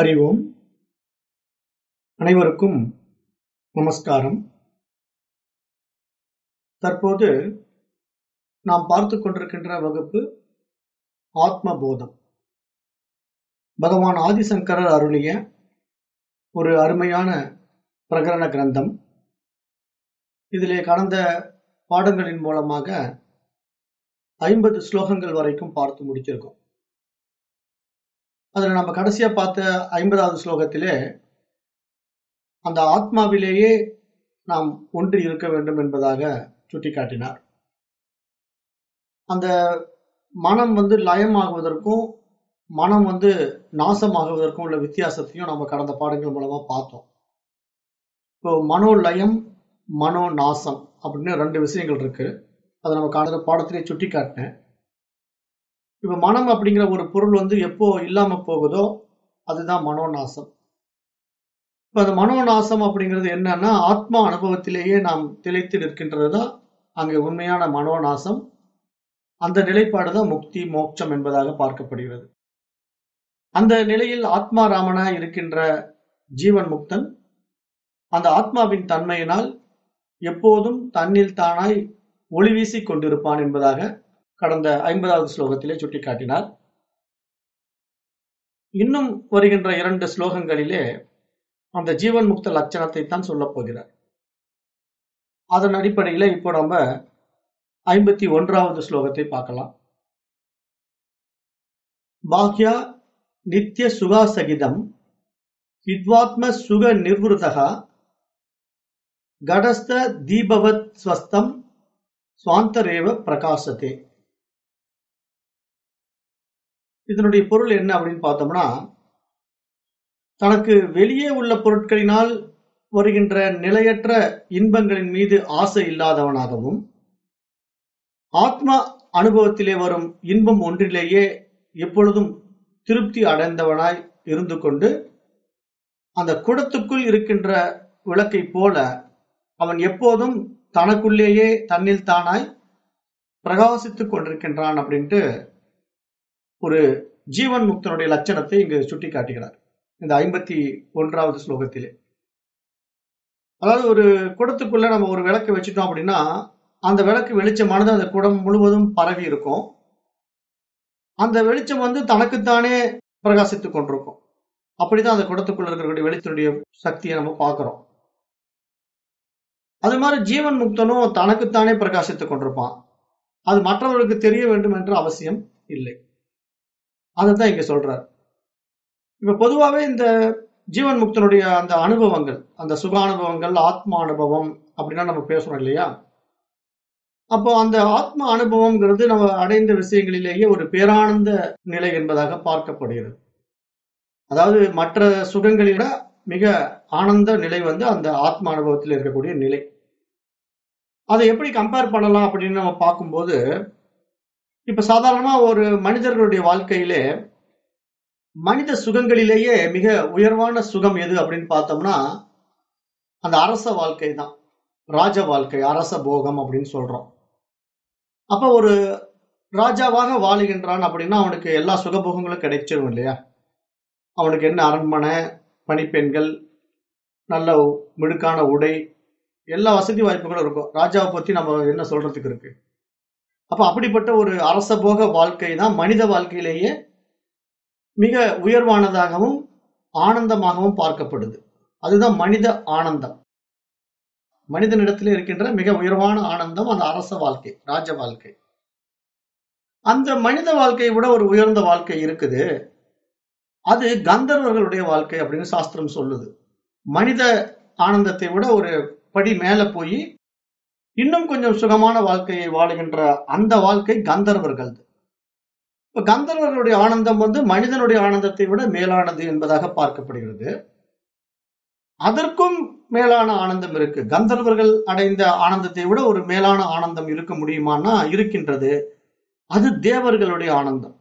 அறிவோம். அனைவருக்கும் நமஸ்காரம். தற்போது நாம் பார்த்து கொண்டிருக்கின்ற வகுப்பு ஆத்ம போதம் பகவான் ஆதிசங்கரர் அருளிய ஒரு அருமையான பிரகரண கிரந்தம். இதிலே கடந்த பாடங்களின் மூலமாக ஐம்பது ஸ்லோகங்கள் வரைக்கும் பார்த்து முடிச்சிருக்கோம். அதில் நம்ம கடைசியாக பார்த்த ஐம்பதாவது ஸ்லோகத்திலே அந்த ஆத்மாவிலேயே நாம் ஒன்று இருக்க வேண்டும் என்பதாக சுட்டிக்காட்டினார். அந்த மனம் வந்து லயமாகுவதற்கும் மனம் வந்து நாசமாகுவதற்கும் உள்ள வித்தியாசத்தையும் நம்ம கடந்த பாடங்கள் மூலமாக பார்த்தோம். இப்போ மனோ லயம் மனோ நாசம் அப்படின்னு ரெண்டு விஷயங்கள் இருக்கு. அதை நம்ம கடந்த பாடத்திலே சுட்டி காட்டினேன் இப்ப மனம் அப்படிங்கிற ஒரு பொருள் வந்து எப்போ இல்லாம போகுதோ அதுதான் மனோநாசம். இப்ப அந்த மனோநாசம் அப்படிங்கிறது என்னன்னா ஆத்மா அனுபவத்திலேயே நாம் திளைத்து நிற்கின்றது தான் அங்கே உண்மையான மனோநாசம். அந்த நிலைப்பாடு தான் முக்தி மோட்சம் என்பதாக பார்க்கப்படுகிறது. அந்த நிலையில் ஆத்மா ராமனா இருக்கின்ற ஜீவன் முக்தன் அந்த ஆத்மாவின் தன்மையினால் எப்போதும் தன்னில் தானாய் ஒளி வீசிக் கொண்டிருப்பான் என்பதாக கடந்த ஐம்பதாவது ஸ்லோகத்திலே சுட்டிக்காட்டினார். இன்னும் வருகின்ற இரண்டு ஸ்லோகங்களிலே அந்த ஜீவன் முக்த லட்சணத்தை தான் சொல்லப் போகிறார். அதன் அடிப்படையில இப்போ நம்ம ஐம்பத்தி ஒன்றாவது ஸ்லோகத்தை பார்க்கலாம். பாக்யா நித்திய சுகாசகிதம் வித்வாத்ம சுக நிர்வதா கடஸ்த தீபவத் ஸ்வஸ்தம் சுவாந்தரேவ பிரகாசத்தே இதனுடைய பொருள் என்ன அப்படின்னு பார்த்தோம்னா தனக்கு வெளியே உள்ள பொருட்களினால் வருகின்ற நிலையற்ற இன்பங்களின் மீது ஆசை இல்லாதவனாகவும் ஆத்மா அனுபவத்திலே வரும் இன்பம் ஒன்றிலேயே எப்பொழுதும் திருப்தி அடைந்தவனாய் இருந்து கொண்டு அந்த குடத்துக்குள் இருக்கின்ற விளக்கை போல அவன் எப்போதும் தனக்குள்ளேயே தன்னில் தானாய் பிரகாசித்துக் கொண்டிருக்கின்றான் அப்படின்ட்டு ஒரு ஜீவன் முக்தனுடைய லட்சணத்தை இங்கு சுட்டி காட்டுகிறார் இந்த ஐம்பத்தி ஒன்றாவது ஸ்லோகத்திலே. அதாவது ஒரு குடத்துக்குள்ள நம்ம ஒரு விளக்கு வச்சுட்டோம் அப்படின்னா அந்த விளக்கு வெளிச்சமானது அந்த குடம் முழுவதும் பரவி இருக்கும். அந்த வெளிச்சம் வந்து தனக்குத்தானே பிரகாசித்துக் கொண்டிருக்கும். அப்படிதான் அந்த குடத்துக்குள்ள இருக்கக்கூடிய வெளிச்சனுடைய சக்தியை நம்ம பார்க்கிறோம். அது மாதிரி ஜீவன் முக்தனும் தனக்குத்தானே பிரகாசித்துக் கொண்டிருப்பான். அது மற்றவர்களுக்கு தெரிய வேண்டும் என்ற அவசியம் இல்லை. அதை தான் இங்க சொல்றார். இப்ப பொதுவாகவே இந்த ஜீவன் முக்தனுடைய அந்த அனுபவங்கள் அந்த சுக அனுபவங்கள் ஆத்மா அனுபவம் அப்படின்னா நம்ம பேசுறோம் இல்லையா? அப்போ அந்த ஆத்ம அனுபவம்ங்கிறது நம்ம அடைந்த விஷயங்களிலேயே ஒரு பேரானந்த நிலை என்பதாக பார்க்கப்படுகிறது. அதாவது மற்ற சுகங்களை விட மிக ஆனந்த நிலை வந்து அந்த ஆத்ம அனுபவத்தில் இருக்கக்கூடிய நிலை. அதை எப்படி கம்பேர் பண்ணலாம் அப்படின்னு நம்ம பார்க்கும்போது இப்ப சாதாரணமா ஒரு மனிதர்களுடைய வாழ்க்கையிலே மனித சுகங்களிலேயே மிக உயர்வான சுகம் எது அப்படின்னு பார்த்தோம்னா அந்த அரச வாழ்க்கை தான். ராஜ வாழ்க்கை அரச போகம் அப்படின்னு சொல்றோம். அப்ப ஒரு ராஜாவாக வாழுகின்றான் அப்படின்னா அவனுக்கு எல்லா சுகபோகங்களும் கிடைச்சிடும் இல்லையா? அவனுக்கு என்ன அரண்மனை பணிப்பெண்கள் நல்ல மிடுக்கான உடை எல்லா வசதி வாய்ப்புகளும் இருக்கும். ராஜாவை பத்தி நம்ம என்ன சொல்றதுக்கு இருக்கு? அப்ப அப்படிப்பட்ட ஒரு அரச போக வாழ்க்கை தான் மனித வாழ்க்கையிலேயே மிக உயர்வானதாகவும் ஆனந்தமாகவும் பார்க்கப்படுது. அதுதான் மனித ஆனந்தம். மனிதனிடத்தில் இருக்கின்ற மிக உயர்வான ஆனந்தம் அந்த அரச வாழ்க்கை ராஜ வாழ்க்கை. அந்த மனித வாழ்க்கையை விட ஒரு உயர்ந்த வாழ்க்கை இருக்குது. அது கந்தர்வர்களுடைய வாழ்க்கை அப்படின்னு சாஸ்திரம் சொல்லுது. மனித ஆனந்தத்தை விட ஒரு படி மேல போய் இன்னும் கொஞ்சம் சுகமான வாழ்க்கையை வாழுகின்ற அந்த வாழ்க்கை கந்தர்வர்கள் இப்ப கந்தர்வர்களுடைய ஆனந்தம் வந்து மனிதனுடைய ஆனந்தத்தை விட மேலானது என்பதாக பார்க்கப்படுகிறது. அதற்கும் மேலான ஆனந்தம் இருக்கு. கந்தர்வர்கள் அடைந்த ஆனந்தத்தை விட ஒரு மேலான ஆனந்தம் இருக்க முடியுமானா இருக்கின்றது. அது தேவர்களுடைய ஆனந்தம்.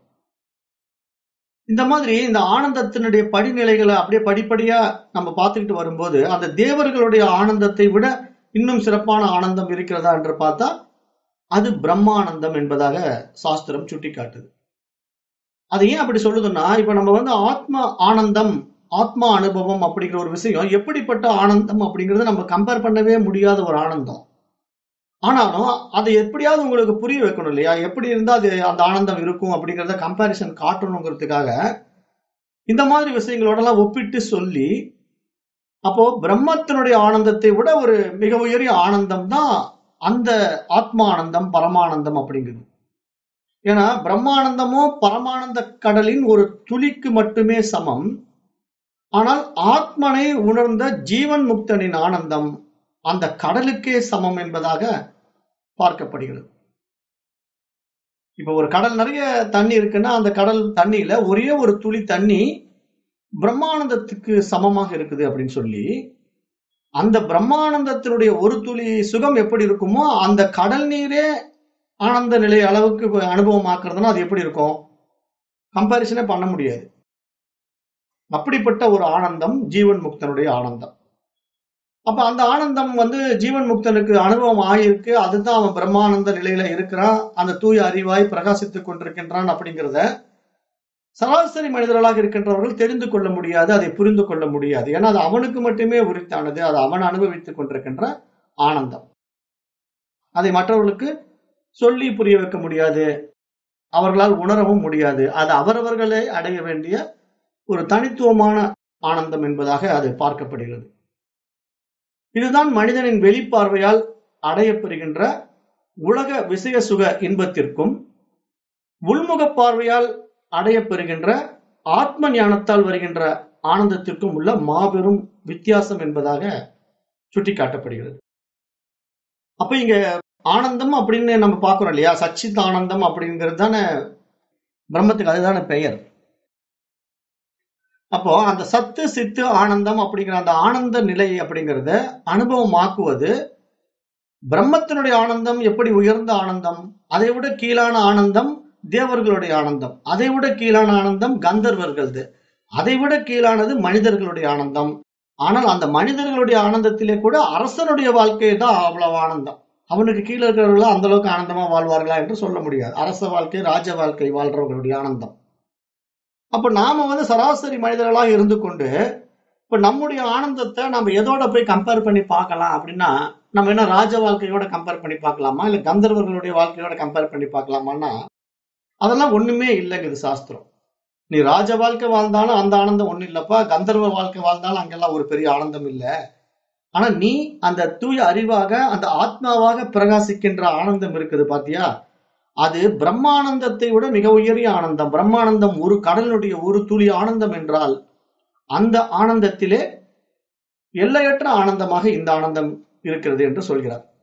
இந்த மாதிரி இந்த ஆனந்தத்தினுடைய படிநிலைகளை அப்படியே படிப்படியா நம்ம பார்த்துக்கிட்டு வரும்போது அந்த தேவர்களுடைய ஆனந்தத்தை விட இன்னும் சிறப்பான ஆனந்தம் இருக்கிறதா என்று பார்த்தா அது பிரம்மானந்தம் என்பதாக சாஸ்திரம் சுட்டிக்காட்டுது. அது ஏன் அப்படி சொல்லுதுன்னா இப்ப நம்ம வந்து ஆத்ம ஆனந்தம் ஆத்மா அனுபவம் அப்படிங்கிற ஒரு விஷயம் எப்படிப்பட்ட ஆனந்தம் அப்படிங்கறத நம்ம கம்பேர் பண்ணவே முடியாத ஒரு ஆனந்தம். ஆனாலும் அதை எப்படியாவது உங்களுக்கு புரிய வைக்கணும் இல்லையா? எப்படி இருந்தா அது அந்த ஆனந்தம் இருக்கும் அப்படிங்கிறத கம்பாரிசன் காட்டணுங்கிறதுக்காக இந்த மாதிரி விஷயங்களோட எல்லாம் ஒப்பிட்டு சொல்லி அப்போ பிரம்மத்தினுடைய ஆனந்தத்தை விட ஒரு மிக உயரிய ஆனந்தம் தான் அந்த ஆத்மானந்தம் பரமானந்தம் அப்படிங்கிறது. ஏன்னா பிரம்மானந்தமும் பரமானந்த கடலின் ஒரு துளிக்கு மட்டுமே சமம். ஆனால் ஆத்மனை உணர்ந்த ஜீவன் முக்தனின் ஆனந்தம் அந்த கடலுக்கே சமம் என்பதாக பார்க்கப்படுகிறது. இப்ப ஒரு கடல் நிறைய தண்ணி இருக்குன்னா அந்த கடல் தண்ணியில ஒரே ஒரு துளி தண்ணி பிரம்மானந்தத்துக்கு சமமாக இருக்குது அப்படின்னு சொல்லி அந்த பிரம்மானந்தத்தினுடைய ஒரு துளி சுகம் எப்படி இருக்குமோ அந்த கடல் நீரே ஆனந்த நிலை அளவுக்கு அனுபவம் அனுபவமாக்குறதுன்னா அது எப்படி இருக்கும்? கம்பாரிசனே பண்ண முடியாது. அப்படிப்பட்ட ஒரு ஆனந்தம் ஜீவன் முக்தனுடைய ஆனந்தம். அப்ப அந்த ஆனந்தம் வந்து ஜீவன் முக்தனுக்கு அனுபவம் ஆயிருக்கு அதுதான் அவன் பிரம்மானந்த நிலையில இருக்கிறான் அந்த தூய அறிவாய் பிரகாசித்துக் கொண்டிருக்கின்றான் அப்படிங்கிறத சராசரி மனிதர்களாக இருக்கின்றவர்கள் தெரிந்து கொள்ள முடியாது அதை புரிந்து கொள்ள முடியாது. ஏன்னா அது அவனுக்கு மட்டுமே உரித்தானது அது அவன் அனுபவித்துக் கொண்டிருக்கின்ற ஆனந்தம். அதை மற்றவர்களுக்கு சொல்லி புரிய வைக்க முடியாது. அவர்களால் உணரவும் முடியாது. அது அவரவர்களே அடைய வேண்டிய ஒரு தனித்துவமான ஆனந்தம் என்பதாக அது பார்க்கப்படுகிறது. இதுதான் மனிதனின் வெளிப்பார்வையால் அடையப்பெறுகின்ற உலக விசய சுக இன்பத்திற்கும் உள்முக பார்வையால் அடையப்பெறுகின்ற ஆத்ம ஞானத்தால் வருகின்ற ஆனந்தத்திற்கும் உள்ள மாபெரும் வித்தியாசம் என்பதாக சுட்டிக்காட்டப்படுகிறது. அப்ப இங்க ஆனந்தம் அப்படின்னு நம்ம பார்க்கிறோம் இல்லையா? சச்சித் ஆனந்தம் அப்படிங்கிறது தானே பிரம்மத்துக்கு அதுதான பெயர். அப்போ அந்த சத்து சித்து ஆனந்தம் அப்படிங்கிற அந்த ஆனந்த நிலை அப்படிங்கிறத அனுபவமாக்குவது பிரம்மத்தினுடைய ஆனந்தம் எப்படி உயர்ந்த ஆனந்தம் அதை விட கீழான ஆனந்தம் தேவர்களுடைய ஆனந்தம். அதை விட கீழான ஆனந்தம் கந்தர்வர்களது. அதை விட கீழானது மனிதர்களுடைய ஆனந்தம். ஆனால் அந்த மனிதர்களுடைய ஆனந்தத்திலே கூட அரசனுடைய வாழ்க்கை தான் அவ்வளவு ஆனந்தம். அவனுக்கு கீழே இருக்கிறவர்கள் அந்த அளவுக்கு ஆனந்தமா வாழ்வார்களா என்று சொல்ல முடியாது. அரச வாழ்க்கை ராஜ வாழ்க்கை வாழ்றவர்களுடைய ஆனந்தம். அப்ப நாம வந்து சராசரி மனிதர்களாக இருந்து கொண்டு இப்ப நம்முடைய ஆனந்தத்தை நம்ம எதோட போய் கம்பேர் பண்ணி பார்க்கலாம் அப்படின்னா நம்ம என்ன ராஜ வாழ்க்கையோட கம்பேர் பண்ணி பார்க்கலாமா? இல்ல கந்தர்வர்களுடைய வாழ்க்கையோட கம்பேர் பண்ணி பார்க்கலாமான்னா அதெல்லாம் ஒண்ணுமே இல்லைங்குது சாஸ்திரம். நீ ராஜ வாழ்க்கை வாழ்ந்தாலும் அந்த ஆனந்தம் ஒண்ணு இல்லப்பா. கந்தர்வ வாழ்க்கை வாழ்ந்தாலும் அங்கெல்லாம் ஒரு பெரிய ஆனந்தம் இல்ல. ஆனா நீ அந்த தூய அறிவாக அந்த ஆத்மாவாக பிரகாசிக்கின்ற ஆனந்தம் இருக்குது பாத்தியா? அது பிரம்மானந்தத்தை விட மிக உயரிய ஆனந்தம். பிரம்மானந்தம் ஒரு கடலுடைய ஒரு துளி ஆனந்தம் என்றால் அந்த ஆனந்தத்திலே எல்லையற்ற ஆனந்தமாக இந்த ஆனந்தம் இருக்கிறது என்று சொல்கிறார்.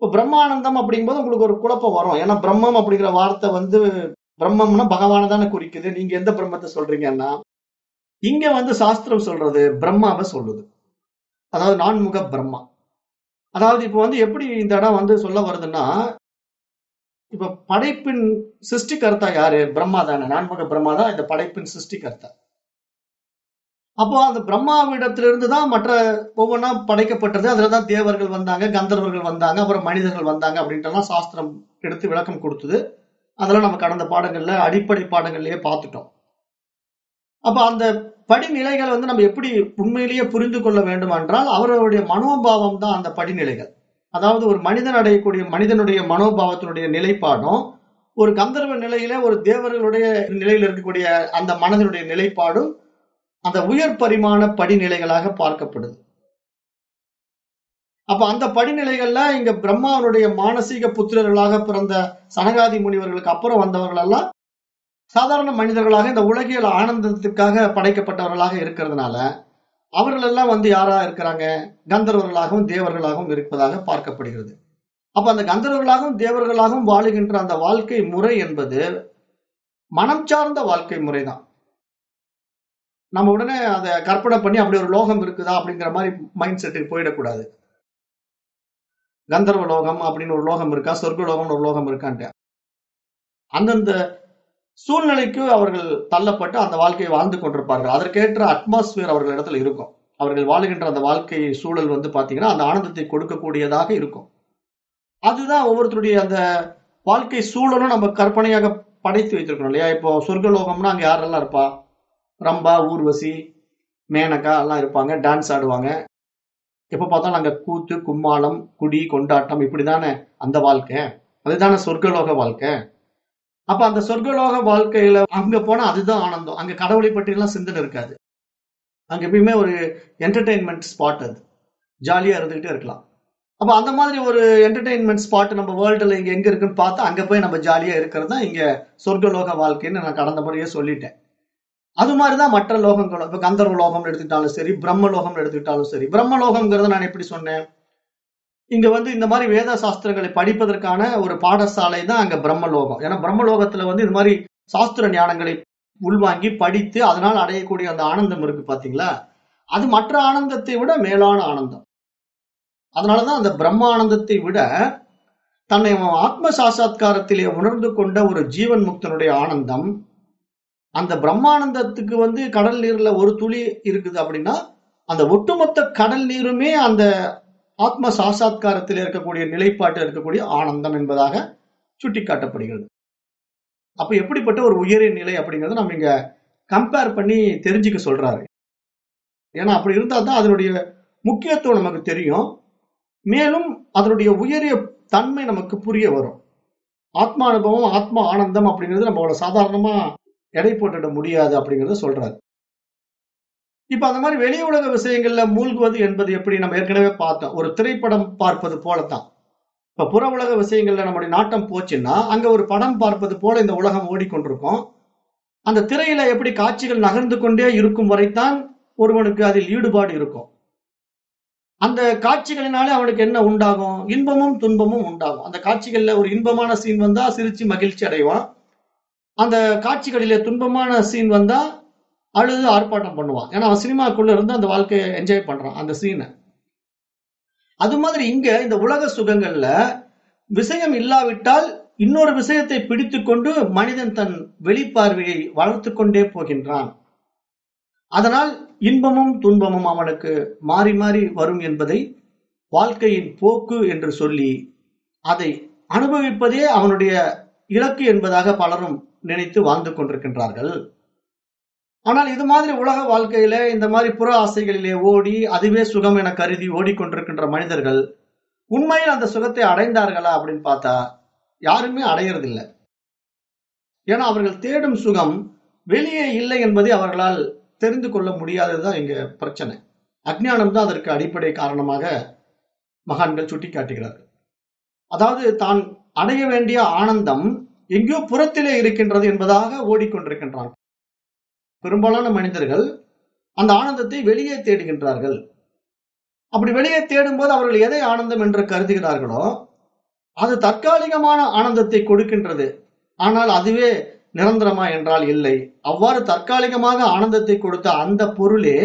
இப்போ பிரம்மானந்தம் அப்படிங்கும்போது உங்களுக்கு ஒரு குழப்பம் வரும். ஏன்னா பிரம்மம் அப்படிங்கிற வார்த்தை வந்து பிரம்மம்னா பகவானை தானே குறிக்குது. நீங்க எந்த பிரம்மத்தை சொல்றீங்கன்னா இங்க வந்து சாஸ்திரம் சொல்றது பிரம்மாவை சொல்லுது. அதாவது நான்முக பிரம்மா. அதாவது இப்ப வந்து எப்படி இந்த இடம் வந்து சொல்ல வருதுன்னா இப்ப படைப்பின் சிருஷ்டிகர்த்தா யாரு? பிரம்மா தானே. நான்முக பிரம்மா தான் இந்த படைப்பின் சிருஷ்டிகர்த்தா. அப்போ அந்த பிரம்மாவிடத்திலிருந்து தான் மற்ற ஒவ்வொன்றா படைக்கப்பட்டது. அதுலதான் தேவர்கள் வந்தாங்க கந்தர்வர்கள் வந்தாங்க அப்புறம் மனிதர்கள் வந்தாங்க அப்படின்ட்டுலாம் சாஸ்திரம் எடுத்து விளக்கம் கொடுத்தது. அதெல்லாம் நம்ம கடந்த பாடங்கள்ல அடிப்படை பாடங்கள்லயே பார்த்துட்டோம். அப்ப அந்த படிநிலைகளை வந்து நம்ம எப்படி உண்மையிலேயே புரிந்து கொள்ள வேண்டும் என்றால் அவர்களுடைய மனோபாவம் தான் அந்த படிநிலைகள். அதாவது ஒரு மனிதன் அடையக்கூடிய மனிதனுடைய மனோபாவத்தினுடைய நிலைப்பாடும் ஒரு கந்தர்வ நிலையில ஒரு தேவர்களுடைய நிலையில் இருக்கக்கூடிய அந்த மனதனுடைய நிலைப்பாடும் அந்த உயர் பரிமாண படிநிலைகளாக பார்க்கப்படுது. அப்ப அந்த படிநிலைகள்ல இங்க பிரம்மாவனுடைய மானசீக புத்திரர்களாக பிறந்த சனகாதி முனிவர்களுக்கு அப்புறம் வந்தவர்கள் எல்லாம் சாதாரண மனிதர்களாக இந்த உலகியல் ஆனந்தத்துக்காக படைக்கப்பட்டவர்களாக இருக்கிறதுனால அவர்கள் எல்லாம் வந்து யாரா இருக்கிறாங்க? கந்தர்வர்களாகவும் தேவர்களாகவும் இருப்பதாக பார்க்கப்படுகிறது. அப்ப அந்த கந்தர்வர்களாகவும் தேவர்களாகவும் வாழுகின்ற அந்த வாழ்க்கை முறை என்பது மனம் சார்ந்த வாழ்க்கை முறைதான். நம்ம உடனே அதை கற்பனை பண்ணி அப்படி ஒரு லோகம் இருக்குதா அப்படிங்கிற மாதிரி மைண்ட் செட்டுக்கு போயிடக்கூடாது. கந்தர்வ லோகம் அப்படின்னு ஒரு லோகம் இருக்கா? சொர்க்க லோகம்னு ஒரு லோகம் இருக்கான்ட்டு. அந்தந்த சூழ்நிலைக்கு அவர்கள் தள்ளப்பட்டு அந்த வாழ்க்கையை வாழ்ந்து கொண்டிருப்பார்கள். அதற்கேற்ற அட்மாஸ்பியர் அவர்கள் இடத்துல இருக்கும். அவர்கள் வாழுகின்ற அந்த வாழ்க்கை சூழல் வந்து பாத்தீங்கன்னா அந்த ஆனந்தத்தை கொடுக்கக்கூடியதாக இருக்கும். அதுதான் ஒவ்வொருத்தருடைய அந்த வாழ்க்கை சூழலும் நம்ம கற்பனையாக படைத்து வைத்திருக்கணும் இல்லையா? இப்போ சொர்க்கலோகம்னா அங்க யாரெல்லாம் இருப்பா? ரம்பா ஊர்வசி மேனகா எல்லாம் இருப்பாங்க. டான்ஸ் ஆடுவாங்க. எப்ப பார்த்தாலும் அங்க கூத்து கும்மாளம் குடி கொண்டாட்டம் இப்படிதானே அந்த வாழ்க்கை. அதுதானே சொர்க்கலோக வாழ்க்கை. அப்ப அந்த சொர்க்கலோக வாழ்க்கையில அங்க போனா அதுதான் ஆனந்தம். அங்க கடவுளை பற்றிலாம் சிந்தனை இருக்காது. அங்க எப்பயுமே ஒரு என்டர்டெயின்மெண்ட் ஸ்பாட் அது. ஜாலியா இருந்துகிட்டே இருக்கலாம். அப்போ அந்த மாதிரி ஒரு என்டர்டெயின்மெண்ட் ஸ்பாட் நம்ம வேர்ல்டில் இங்கே எங்கே இருக்குன்னு பார்த்தா அங்கே போய் நம்ம ஜாலியாக இருக்கிறது தான் இங்கே சொர்க்கலோக வாழ்க்கைன்னு நான் கடந்த முறையே சொல்லிட்டேன். அது மாதிரிதான் மற்ற லோகங்களும் இப்ப கந்தர்வ லோகம் எடுத்துக்கிட்டாலும் சரி பிரம்ம லோகம் எடுத்துக்கிட்டாலும் சரி பிரம்ம லோகம்ங்கிறத நான் எப்படி சொன்னேன்? இங்க வந்து இந்த மாதிரி வேத சாஸ்திரங்களை படிப்பதற்கான ஒரு பாடசாலை தான் அங்க பிரம்மலோகம். ஏன்னா பிரம்மலோகத்துல வந்து இது மாதிரி சாஸ்திர ஞானங்களை உள்வாங்கி படித்து அதனால் அடையக்கூடிய அந்த ஆனந்தம் இருக்கு பாத்தீங்களா? அது மற்ற ஆனந்தத்தை விட மேலான ஆனந்தம். அதனாலதான் அந்த பிரம்ம ஆனந்தத்தை விட தன்னை ஆத்ம சாட்சா்காரத்திலே உணர்ந்து கொண்ட ஒரு ஜீவன் முக்தனுடைய ஆனந்தம் அந்த பிரம்மானந்தத்துக்கு வந்து கடல் நீர்ல ஒரு துளி இருக்குது அப்படின்னா அந்த ஒட்டுமொத்த கடல் நீருமே அந்த ஆத்ம சாட்சா்காரத்தில் இருக்கக்கூடிய நிலைப்பாட்டில் இருக்கக்கூடிய ஆனந்தம் என்பதாக சுட்டிக்காட்டப்படுகிறது. அப்ப எப்படிப்பட்ட ஒரு உயரிய நிலை அப்படிங்கிறத நம்ம இங்க கம்பேர் பண்ணி தெரிஞ்சுக்க சொல்றாரு. ஏன்னா அப்படி இருந்தா தான் அதனுடைய முக்கியத்துவம் நமக்கு தெரியும். மேலும் அதனுடைய உயரிய தன்மை நமக்கு புரிய வரும். ஆத்மா அனுபவம் ஆத்மா ஆனந்தம் அப்படிங்கிறது நம்மளோட சாதாரணமா எடை போட்டுட முடியாது அப்படிங்கறத சொல்றாரு. இப்ப அந்த மாதிரி வெளி உலக விஷயங்கள்ல மூழ்குவது என்பது எப்படி நம்ம ஏற்கனவே பார்த்தோம். ஒரு திரைப்படம் பார்ப்பது போலத்தான். இப்ப புற உலக விஷயங்கள்ல நம்முடைய நாட்டம் போச்சுன்னா அங்க ஒரு படம் பார்ப்பது போல இந்த உலகம் ஓடிக்கொண்டிருக்கும். அந்த திரையில எப்படி காட்சிகள் நகர்ந்து கொண்டே இருக்கும் வரைத்தான் ஒருவனுக்கு அதில் ஈடுபாடு இருக்கும். அந்த காட்சிகளினாலே அவனுக்கு என்ன உண்டாகும்? இன்பமும் துன்பமும் உண்டாகும். அந்த காட்சிகள்ல ஒரு இன்பமான சீன் வந்தா சிரிச்சு மகிழ்ச்சி அடைவான். அந்த காட்சிகளிலே துன்பமான சீன் வந்தா அழுது ஆர்ப்பாட்டம் பண்ணுவான். ஏன்னா அவன் சினிமாக்குள்ள இருந்து அந்த வாழ்க்கையை என்ஜாய் பண்றான் அந்த சீனை அது மாதிரி இங்க இந்த உலக சுகங்கள்ல விஷயம் இல்லாவிட்டால் இன்னொரு விஷயத்தை பிடித்து கொண்டு மனிதன் தன் வெளிப்பார்வையை வளர்த்து கொண்டே போகின்றான். அதனால் இன்பமும் துன்பமும் அவனுக்கு மாறி மாறி வரும் என்பதை வாழ்க்கையின் போக்கு என்று சொல்லி அதை அனுபவிப்பதே அவனுடைய இலக்கு என்பதாக பலரும் நினைத்து வாழ்ந்து கொண்டிருக்கின்றார்கள். ஆனால் இது மாதிரி உலக வாழ்க்கையில இந்த மாதிரி புற ஆசைகளிலே ஓடி அதுவே சுகம் என கருதி ஓடிக்கொண்டிருக்கின்ற மனிதர்கள் உண்மையில் அந்த சுகத்தை அடைந்தார்களா அப்படின்னு பார்த்தா யாருமே அடையறதில்லை. ஏன்னா அவர்கள் தேடும் சுகம் வெளியே இல்லை என்பதை அவர்களால் தெரிந்து கொள்ள முடியாததுதான் இங்க பிரச்சனை. அஜ்ஞானம் தான் அதற்கு அடிப்படை காரணமாக மகான்கள் சுட்டி காட்டுகிறார்கள் அதாவது தான் அடைய வேண்டிய ஆனந்தம் எங்கேயோ புறத்திலே இருக்கின்றது என்பதாக ஓடிக்கொண்டிருக்கின்றான் பெரும்பாலான மனிதர்கள் அந்த ஆனந்தத்தை வெளியே தேடுகின்றார்கள். அப்படி வெளியே தேடும்போது அவர்கள் எதை ஆனந்தம் என்று கருதுகிறார்களோ அது தற்காலிகமான ஆனந்தத்தை கொடுக்கின்றது. ஆனால் அதுவே நிரந்தரமா என்றால் இல்லை. அவ்வாறு தற்காலிகமாக ஆனந்தத்தை கொடுத்த அந்த பொருளே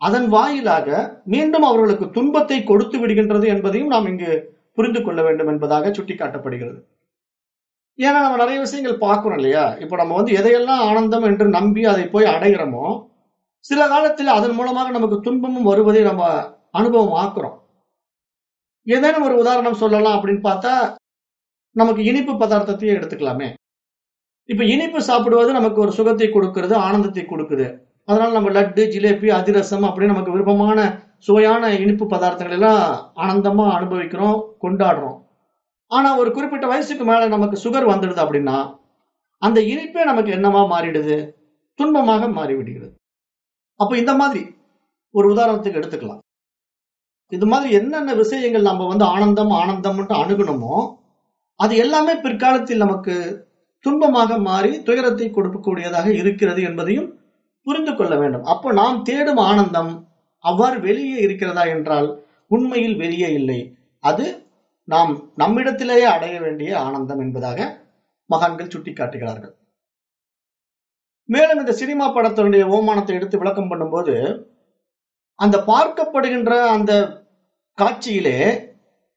அதன் வாயிலாக மீண்டும் அவர்களுக்கு துன்பத்தை கொடுத்து விடுகின்றது என்பதையும் நாம் இங்கு புரிந்து கொள்ள வேண்டும் என்பதாக சுட்டிக்காட்டப்படுகிறது. ஏன்னா நம்ம நிறைய விஷயங்கள் பார்க்கணும் இல்லையா? இப்போ நம்ம வந்து எதையெல்லாம் ஆனந்தம் என்று நம்பி அதை போய் அடைகிறோமோ சில காலத்தில் அதன் மூலமாக நமக்கு துன்பமும் வருவதை நம்ம அனுபவம் ஆக்குறோம் ஏதேனும் ஒரு உதாரணம் சொல்லலாம் அப்படின்னு பார்த்தா நமக்கு இனிப்பு பதார்த்தத்தையே எடுத்துக்கலாமே. இப்ப இனிப்பு சாப்பிடுவது நமக்கு ஒரு சுகத்தை கொடுக்கிறது ஆனந்தத்தை கொடுக்குது. அதனால நம்ம லட்டு ஜிலேபி அதிரசம் அப்படின்னு நமக்கு விருப்பமான சுவையான இனிப்பு பதார்த்தங்கள் எல்லாம் ஆனந்தமா அனுபவிக்கிறோம் கொண்டாடுறோம். ஆனா ஒரு குறிப்பிட்ட வயசுக்கு மேல நமக்கு சுகர் வந்துடுது அப்படின்னா அந்த இனிப்பே நமக்கு என்னவா மாறிடுது? துன்பமாக மாறிவிடுகிறது. அப்ப இந்த மாதிரி ஒரு உதாரணத்துக்கு எடுத்துக்கலாம். இது மாதிரி என்னென்ன விஷயங்கள் நம்ம வந்து ஆனந்தம் ஆனந்தம் அணுகணுமோ அது எல்லாமே பிற்காலத்தில் நமக்கு துன்பமாக மாறி துயரத்தை கொடுக்கக்கூடியதாக இருக்கிறது என்பதையும் புரிந்து கொள்ள வேண்டும். அப்போ நாம் தேடும் ஆனந்தம் அவ்வாறு வெளியே இருக்கிறதா என்றால் உண்மையில் வெளியே இல்லை. அது நாம் நம்மிடத்திலேயே அடைய வேண்டிய ஆனந்தம் என்பதாக மகான்கள் சுட்டிக்காட்டுகிறார்கள். மேலும் இந்த சினிமா படத்தினுடைய ஓமானத்தை எடுத்து விளக்கம் பண்ணும்போது அந்த பார்க்கப்படுகின்ற அந்த காட்சியிலே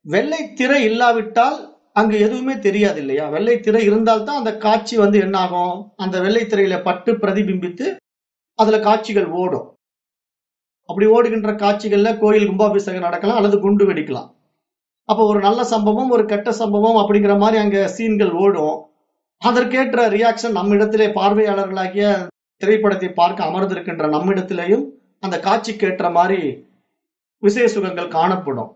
வெள்ளை திரை இல்லாவிட்டால் அங்கு எதுவுமே தெரியாது இல்லையா வெள்ளை திரை இருந்தால்தான் அந்த காட்சி வந்து என்னாகும்? அந்த வெள்ளை திரையில பட்டு பிரதிபிம்பித்து அதுல காட்சிகள் ஓடும். அப்படி ஓடுகின்ற காட்சிகள்ல கோயில் கும்பாபிஷேகம் நடக்கலாம் அல்லது குண்டு வெடிக்கலாம். அப்போ ஒரு நல்ல சம்பவம் ஒரு கெட்ட சம்பவம் அப்படிங்கிற மாதிரி அங்க சீன்கள் ஓடும். அதற்கேற்ற ரியாக்ஷன் நம்மிடத்திலே பார்வையாளர்களாகிய திரைப்படத்தை பார்க்க அமர்ந்திருக்கின்ற நம்மிடத்திலேயும் அந்த காட்சிக்கேற்ற மாதிரி விசேஷ சுகங்கள் காணப்படும்.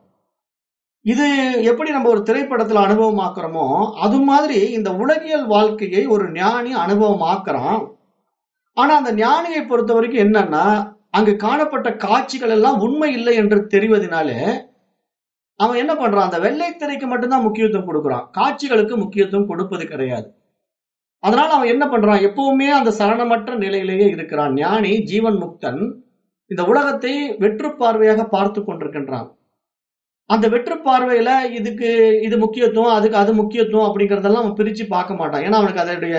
இது எப்படி நம்ம ஒரு திரைப்படத்துல அனுபவமாக்குறோமோ அது மாதிரி இந்த உலகியல் வாழ்க்கையை ஒரு ஞானி அனுபவமாக்குறான். ஆனா அந்த ஞானியை பொறுத்த வரைக்கும் என்னன்னா அங்கு காணப்பட்ட காட்சிகள் எல்லாம் உண்மை இல்லை என்று தெரிவதனாலே அவன் என்ன பண்றான்? அந்த வெள்ளை திரைக்கு மட்டும்தான் முக்கியத்துவம் கொடுக்குறான். காட்சிகளுக்கு முக்கியத்துவம் கொடுப்பது கிடையாது. அதனால அவன் என்ன பண்றான்? எப்பவுமே அந்த சரணமற்ற நிலையிலேயே இருக்கிறான். ஞானி ஜீவன் முக்தன் இந்த உலகத்தை வெற்று பார்வையாக பார்த்து கொண்டிருக்கின்றான். அந்த வெற்று பார்வையில இதுக்கு இது முக்கியத்துவம் அதுக்கு அது முக்கியத்துவம் அப்படிங்கறதெல்லாம் அவன் பிரிச்சு பார்க்க மாட்டான். ஏன்னா அவனுக்கு அதனுடைய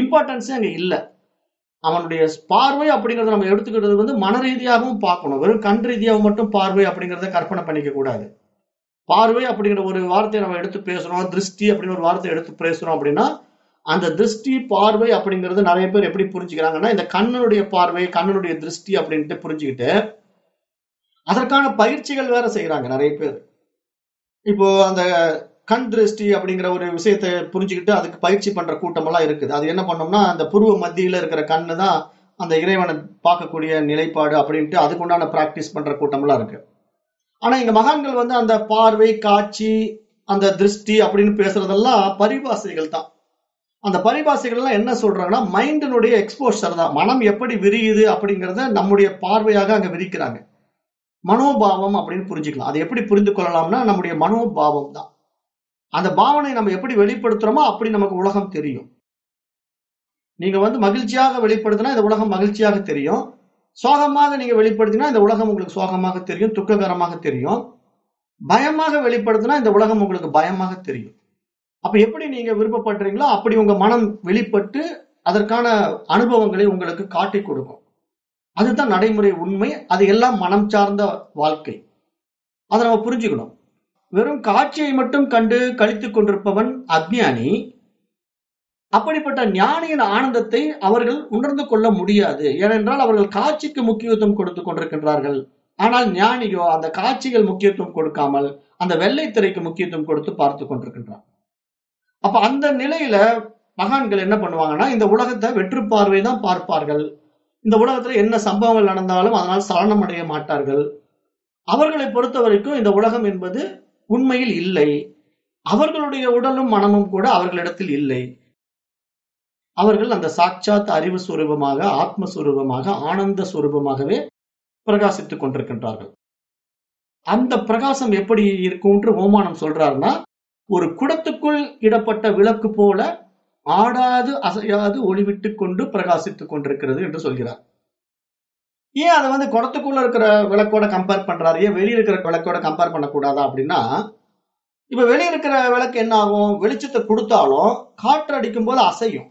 இம்பார்ட்டன்ஸே அங்க இல்லை. அவனுடைய பார்வை அப்படிங்கறத நம்ம எடுத்துக்கிறது வந்து மன ரீதியாகவும் பார்க்கணும். வெறும் கண் ரீதியாக மட்டும் பார்வை அப்படிங்கறத கற்பனை பண்ணிக்க கூடாது. பார்வை அப்படிங்கிற ஒரு வார்த்தையை நம்ம எடுத்து பேசுறோம் திருஷ்டி அப்படின்னு ஒரு வார்த்தையை எடுத்து பேசுறோம் அப்படின்னா அந்த திருஷ்டி பார்வை அப்படிங்கிறது நிறைய பேர் எப்படி புரிஞ்சுக்கிறாங்கன்னா இந்த கண்ணனுடைய பார்வை கண்ணனுடைய திருஷ்டி அப்படின்ட்டு புரிஞ்சுக்கிட்டு அதற்கான பயிற்சிகள் வேற செய்யறாங்க நிறைய பேர். இப்போ அந்த கண் திருஷ்டி அப்படிங்கிற ஒரு விஷயத்தை புரிஞ்சுக்கிட்டு அதுக்கு பயிற்சி பண்ற கூட்டமெல்லாம் இருக்குது. அது என்ன பண்ணோம்னா அந்த புருவ மத்தியில இருக்கிற கண்ணு தான் அந்த இறைவனை பார்க்கக்கூடிய நிலைப்பாடு அப்படின்ட்டு அதுக்குண்டான பிராக்டிஸ் பண்ற கூட்டமெல்லாம் இருக்கு. ஆனா இங்க மகான்கள் வந்து அந்த பார்வை காட்சி அந்த திருஷ்டி அப்படின்னு பேசுறதெல்லாம் பரிபாசைகள் தான். அந்த பரிபாசைகள் எல்லாம் என்ன சொல்றாங்கன்னா மைண்டினுடைய எக்ஸ்போஷர் தான். மனம் எப்படி விரியுது அப்படிங்கறத நம்முடைய பார்வையாக அங்க விரிக்கிறாங்க. மனோபாவம் அப்படின்னு புரிஞ்சுக்கலாம். அதை எப்படி புரிந்து கொள்ளலாம்னா நம்முடைய மனோபாவம் தான். அந்த பாவனை நம்ம எப்படி வெளிப்படுத்துறோமோ அப்படி நமக்கு உலகம் தெரியும். நீங்க வந்து மகிழ்ச்சியாக வெளிப்படுத்தினா இந்த உலகம் மகிழ்ச்சியாக தெரியும். சோகமாக நீங்க வெளிப்படுத்தினா இந்த உலகம் உங்களுக்கு சோகமாக தெரியும் துக்ககரமாக தெரியும். பயமாக வெளிப்படுத்தினா இந்த உலகம் உங்களுக்கு பயமாக தெரியும். அப்ப எப்படி நீங்க விருப்பப்படுறீங்களோ அப்படி உங்க மனம் வெளிப்பட்டு அதற்கான அனுபவங்களை உங்களுக்கு காட்டி கொடுக்கும். அதுதான் நடைமுறை உண்மை. அது எல்லாம் மனம் சார்ந்த வாழ்க்கை. அதை நம்ம புரிஞ்சுக்கணும். வெறும் காட்சியை மட்டும் கண்டு கழித்து கொண்டிருப்பவன் அக்ஞானி அப்படிப்பட்ட ஞானியின் ஆனந்தத்தை அவர்கள் உணர்ந்து கொள்ள முடியாது. ஏனென்றால் அவர்கள் காட்சிக்கு முக்கியத்துவம் கொடுத்து கொண்டிருக்கின்றார்கள். ஆனால் ஞானியோ அந்த காட்சிகள் முக்கியத்துவம் கொடுக்காமல் அந்த வெள்ளை திரைக்கு முக்கியத்துவம் கொடுத்து பார்த்து கொண்டிருக்கின்றான் அப்ப அந்த நிலையில மகான்கள் என்ன பண்ணுவாங்கன்னா இந்த உலகத்தை வெற்று பார்வை தான் பார்ப்பார்கள். இந்த உலகத்துல என்ன சம்பவங்கள் நடந்தாலும் அதனால் சலனம் அடைய மாட்டார்கள். அவர்களை பொறுத்த வரைக்கும் இந்த உலகம் என்பது உண்மையில் இல்லை. அவர்களுடைய உடலும் மனமும் கூட அவர்களிடத்தில் இல்லை. அவர்கள் அந்த சாட்சாத் அறிவு சுரூபமாக ஆத்மஸ்வரூபமாக ஆனந்த சுரூபமாகவே பிரகாசித்துக் கொண்டிருக்கின்றார்கள். அந்த பிரகாசம் எப்படி இருக்கும்ன்று ஓமானம் சொல்றாருன்னா ஒரு குடத்துக்குள் இடப்பட்ட விளக்கு போல ஆடாது அசையாது ஒளிவிட்டு கொண்டு பிரகாசித்துக் கொண்டிருக்கிறது என்று சொல்கிறார். ஏன் அதை வந்து குடத்துக்குள்ள இருக்கிற விளக்கோட கம்பேர் பண்றாரு? ஏன் வெளியே இருக்கிற விளக்கோட கம்பேர் பண்ணக்கூடாதா அப்படின்னா இப்ப வெளியே இருக்கிற விளக்கு என்ன ஆகும்? வெளிச்சத்தை கொடுத்தாலும் காற்று அடிக்கும் போது அசையும்.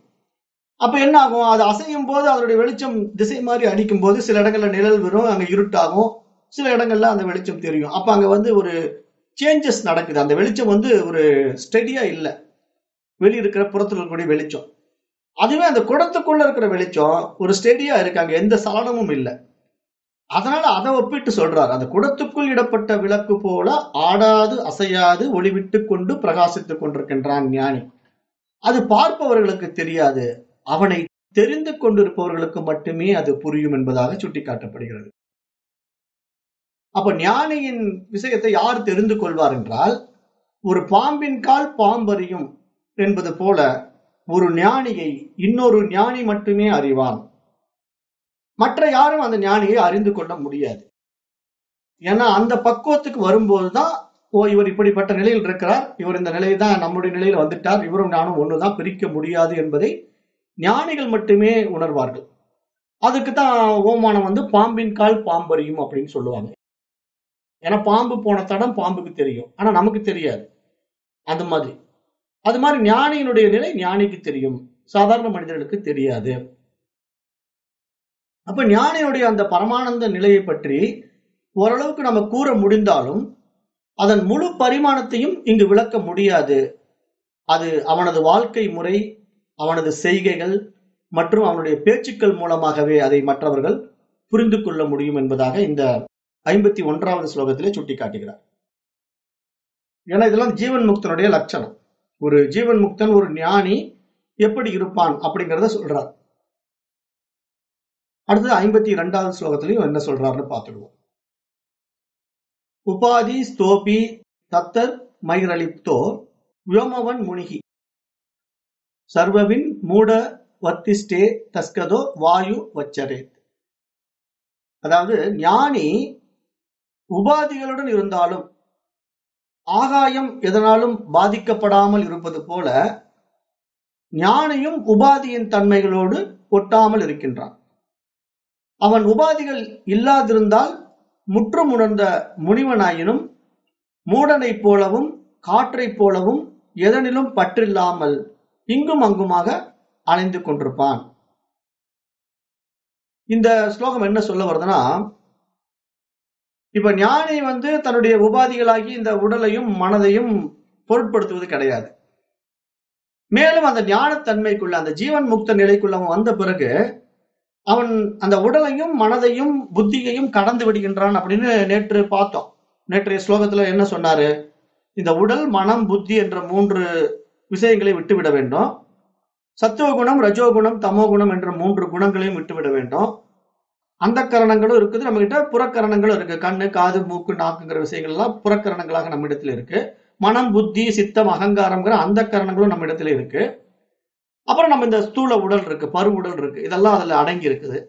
அப்ப என்ன ஆகும்? அது அசையும் போது அதனுடைய வெளிச்சம் திசை மாதிரி அடிக்கும் போது சில இடங்கள்ல நிழல் வரும் அங்க இருட்டாகும். சில இடங்கள்ல அந்த வெளிச்சம் தெரியும். அப்ப அங்க வந்து ஒரு சேஞ்சஸ் நடக்குது. அந்த வெளிச்சம் வந்து ஒரு ஸ்டெடியா இல்லை. வெளியே இருக்கிற புறத்துல இருக்கக்கூடிய வெளிச்சம். அதுவே அந்த குடத்துக்குள்ள இருக்கிற வெளிச்சம் ஒரு ஸ்டெடியா இருக்கு. அங்க எந்த சலனமும் இல்லை. அதனால அதை ஒப்பிட்டு சொல்றாரு. அந்த குடத்துக்குள் இடப்பட்ட விளக்கு போல ஆடாது அசையாது ஒளிவிட்டு கொண்டு பிரகாசித்துக் கொண்டிருக்கின்றான் ஞானி. அது பார்ப்பவர்களுக்கு தெரியாது. அவனை தெரிந்து கொண்டிருப்பவர்களுக்கு மட்டுமே அது புரியும் என்பதாக சுட்டிக்காட்டப்படுகிறது. அப்ப ஞானியின் விஷயத்தை யார் தெரிந்து கொள்வார் என்றால் ஒரு பாம்பின் கால் பாம்பறியும் என்பது போல ஒரு ஞானியை இன்னொரு ஞானி மட்டுமே அறிவான். மற்ற யாரும் அந்த ஞானியை அறிந்து கொள்ள முடியாது. ஏன்னா அந்த பக்குவத்துக்கு வரும்போதுதான் ஓ இவர் இப்படிப்பட்ட நிலையில் இருக்கிறார். இவர் இந்த நிலையில் தான் நம்முடைய நிலையில் வந்துட்டார். இவரும் நானும் ஒண்ணுதான் பிரிக்க முடியாது என்பதை ஞானிகள் மட்டுமே உணர்வார்கள். அதுக்கு தான் ஓமானம் வந்து பாம்பின் கால் பாம்பறியும் அப்படின்னு சொல்லுவாங்க. ஏன்னா பாம்பு போன தடம் பாம்புக்கு தெரியும். ஆனா நமக்கு தெரியாது. அந்த மாதிரி. அது மாதிரி ஞானியினுடைய நிலை ஞானிக்கு தெரியும். சாதாரண மனிதர்களுக்கு தெரியாது. அப்ப ஞானியுடைய அந்த பரமானந்த நிலையை பற்றி ஓரளவுக்கு நம்ம கூற முடிந்தாலும் அதன் முழு பரிமாணத்தையும் இங்கு விளக்க முடியாது. அது அவனது வாழ்க்கை முறை அவனது செய்கைகள் மற்றும் அவனுடைய பேச்சுக்கள் மூலமாகவே அதை மற்றவர்கள் புரிந்து கொள்ள முடியும் என்பதாக இந்த ஐம்பத்தி ஒன்றாவது ஸ்லோகத்திலே சுட்டிக்காட்டுகிறார். ஏன்னா இதெல்லாம் ஜீவன் முக்தனுடைய லட்சணம். ஒரு ஜீவன் முக்தன் ஒரு ஞானி எப்படி இருப்பான் அப்படிங்கிறத சொல்றார். அடுத்தது ஐம்பத்தி இரண்டாவது ஸ்லோகத்திலையும் என்ன சொல்றாருன்னு பார்த்துடுவோம். உபாதி ஸ்தோபி தத்தர் மைரளிப்தோ வியோமவன் முனிகி. சர்வவின் மூட வத்திஷ்டே தஸ்கதோ வாயு வச்சரேத். அதாவது ஞானி உபாதிகளுடன் இருந்தாலும் ஆகாயம் எதனாலும் பாதிக்கப்படாமல் இருப்பது போல ஞானியும் உபாதியின் தன்மைகளோடு ஒட்டாமல் இருக்கின்றான். அவன் உபாதிகள் இல்லாதிருந்தால் முற்றும் உணர்ந்த முனிவனாயினும் மூடனைப் போலவும் காற்றைப் போலவும் எதனிலும் பற்றில்லாமல் இங்கும் அங்குமாக அலைந்து கொண்டிருப்பான். இந்த ஸ்லோகம் என்ன சொல்ல வருதுன்னா இப்ப ஞானி வந்து தன்னுடைய உபாதிகளாகி இந்த உடலையும் மனதையும் பொருட்படுத்துவது கிடையாது. மேலும் அந்த ஞானத்தன்மைக்குள்ள அந்த ஜீவன் முக்த நிலைக்குள்ள அவன் வந்த பிறகு அவன் அந்த உடலையும் மனதையும் புத்தியையும் கடந்து விடுகின்றான் அப்படின்னு நேற்று பார்த்தோம். நேற்றைய ஸ்லோகத்துல என்ன சொன்னாரு? இந்த உடல் மனம் புத்தி என்ற மூன்று விஷயங்களை விட்டுவிட வேண்டும். சத்துவகுணம் ரஜோகுணம் தமோகுணம் என்ற மூன்று குணங்களையும் விட்டுவிட வேண்டும். அந்த கரணங்களும் இருக்குது நம்ம கிட்ட புறக்கரணங்களும் இருக்கு. கண்ணு காது மூக்கு நாக்குங்கிற விஷயங்கள் எல்லாம் புறக்கரணங்களாக நம்ம இடத்துல இருக்கு. மனம் புத்தி சித்தம் அகங்காரம்ங்கிற அந்த கரணங்களும் நம்ம இடத்துல இருக்கு. அப்புறம் நம்ம இந்த ஸ்தூல உடல் இருக்கு பரு உடல் இருக்கு. இதெல்லாம் அதுல அடங்கி இருக்குது.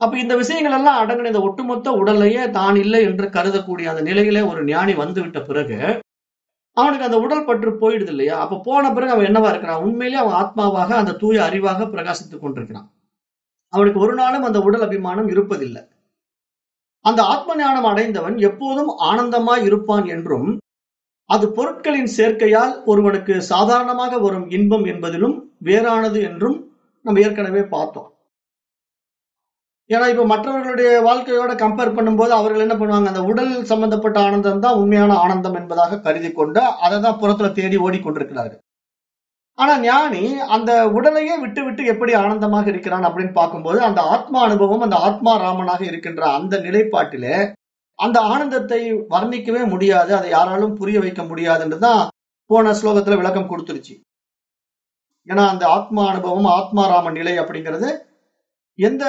அப்ப இந்த விஷயங்கள் எல்லாம் அடங்கின இந்த ஒட்டுமொத்த உடலையே தான் இல்லை என்று கருதக்கூடிய அந்த நிலையிலே ஒரு ஞானி வந்து விட்ட பிறகு அவனுக்கு அந்த உடல் பற்று போயிடுது இல்லையா? அப்ப போன பிறகு அவன் என்னவா இருக்கிறான்? உண்மையிலேயே அவன் ஆத்மாவாக அந்த தூய அறிவாக பிரகாசித்துக் கொண்டிருக்கிறான். அவனுக்கு ஒரு நாளும் அந்த உடல் அபிமானம் இருப்பதில்லை. அந்த ஆத்ம ஞானம் அடைந்தவன் எப்போதும் ஆனந்தமாய் இருப்பான் என்றும் அது பொருட்களின் சேர்க்கையால் ஒருவனுக்கு சாதாரணமாக வரும் இன்பம் என்பதிலும் வேறானது என்றும் நம்ம ஏற்கனவே பார்த்தோம். ஏன்னா இப்ப மற்றவர்களுடைய வாழ்க்கையோட கம்பேர் பண்ணும்போது அவர்கள் என்ன பண்ணுவாங்க? அந்த உடல் சம்பந்தப்பட்ட ஆனந்தம் தான் உண்மையான ஆனந்தம் என்பதாக கருதி கொண்டு அதை தான் புறத்துல தேடி ஓடிக்கொண்டிருக்கிறாரு ஆனா ஞானி அந்த உடலையே விட்டு விட்டு எப்படி ஆனந்தமாக இருக்கிறான் அப்படின்னு பார்க்கும்போது அந்த ஆத்மா அனுபவம் அந்த ஆத்மா ராமனாக இருக்கின்ற அந்த நிலைப்பாட்டிலே அந்த ஆனந்தத்தை வர்ணிக்கவே முடியாது. அதை யாராலும் புரிய வைக்க முடியாதுன்றதுதான் போன ஸ்லோகத்துல விளக்கம் கொடுத்துருச்சு. ஏன்னா அந்த ஆத்மா அனுபவம் ஆத்மாராம நிலை அப்படிங்கிறது எந்த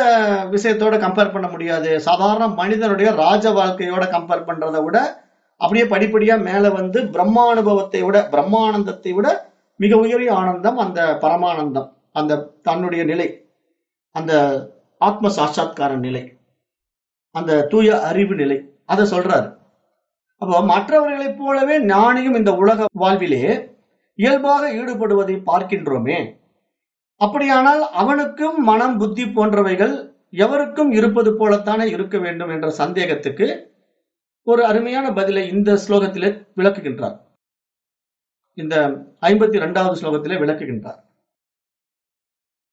விஷயத்தோட கம்பேர் பண்ண முடியாது. சாதாரண மனிதனுடைய ராஜ வாழ்க்கையோட கம்பேர் பண்றதை விட அப்படியே படிப்படியா மேல வந்து பிரம்மானுபவத்தை விட பிரம்மானந்தத்தை விட மிக உயரிய ஆனந்தம் அந்த பரமானந்தம் அந்த தன்னுடைய நிலை அந்த ஆத்ம சாட்சா்கார நிலை அந்த தூய அறிவு நிலை. அதை சொல்றாரு. அப்போ மற்றவர்களைப் போலவே ஞானியும் இந்த உலக வாழ்விலே இயல்பாக ஈடுபடுவதை பார்க்கின்றோமே அப்படியானால் அவனுக்கும் மனம் புத்தி போன்றவைகள் எவருக்கும் இருப்பது போலத்தானே இருக்க வேண்டும் என்ற சந்தேகத்துக்கு ஒரு அருமையான பதிலை இந்த ஸ்லோகத்திலே விளக்குகின்றார். இந்த ஐம்பத்தி ரெண்டாவது ஸ்லோகத்திலே விளக்குகின்றார்.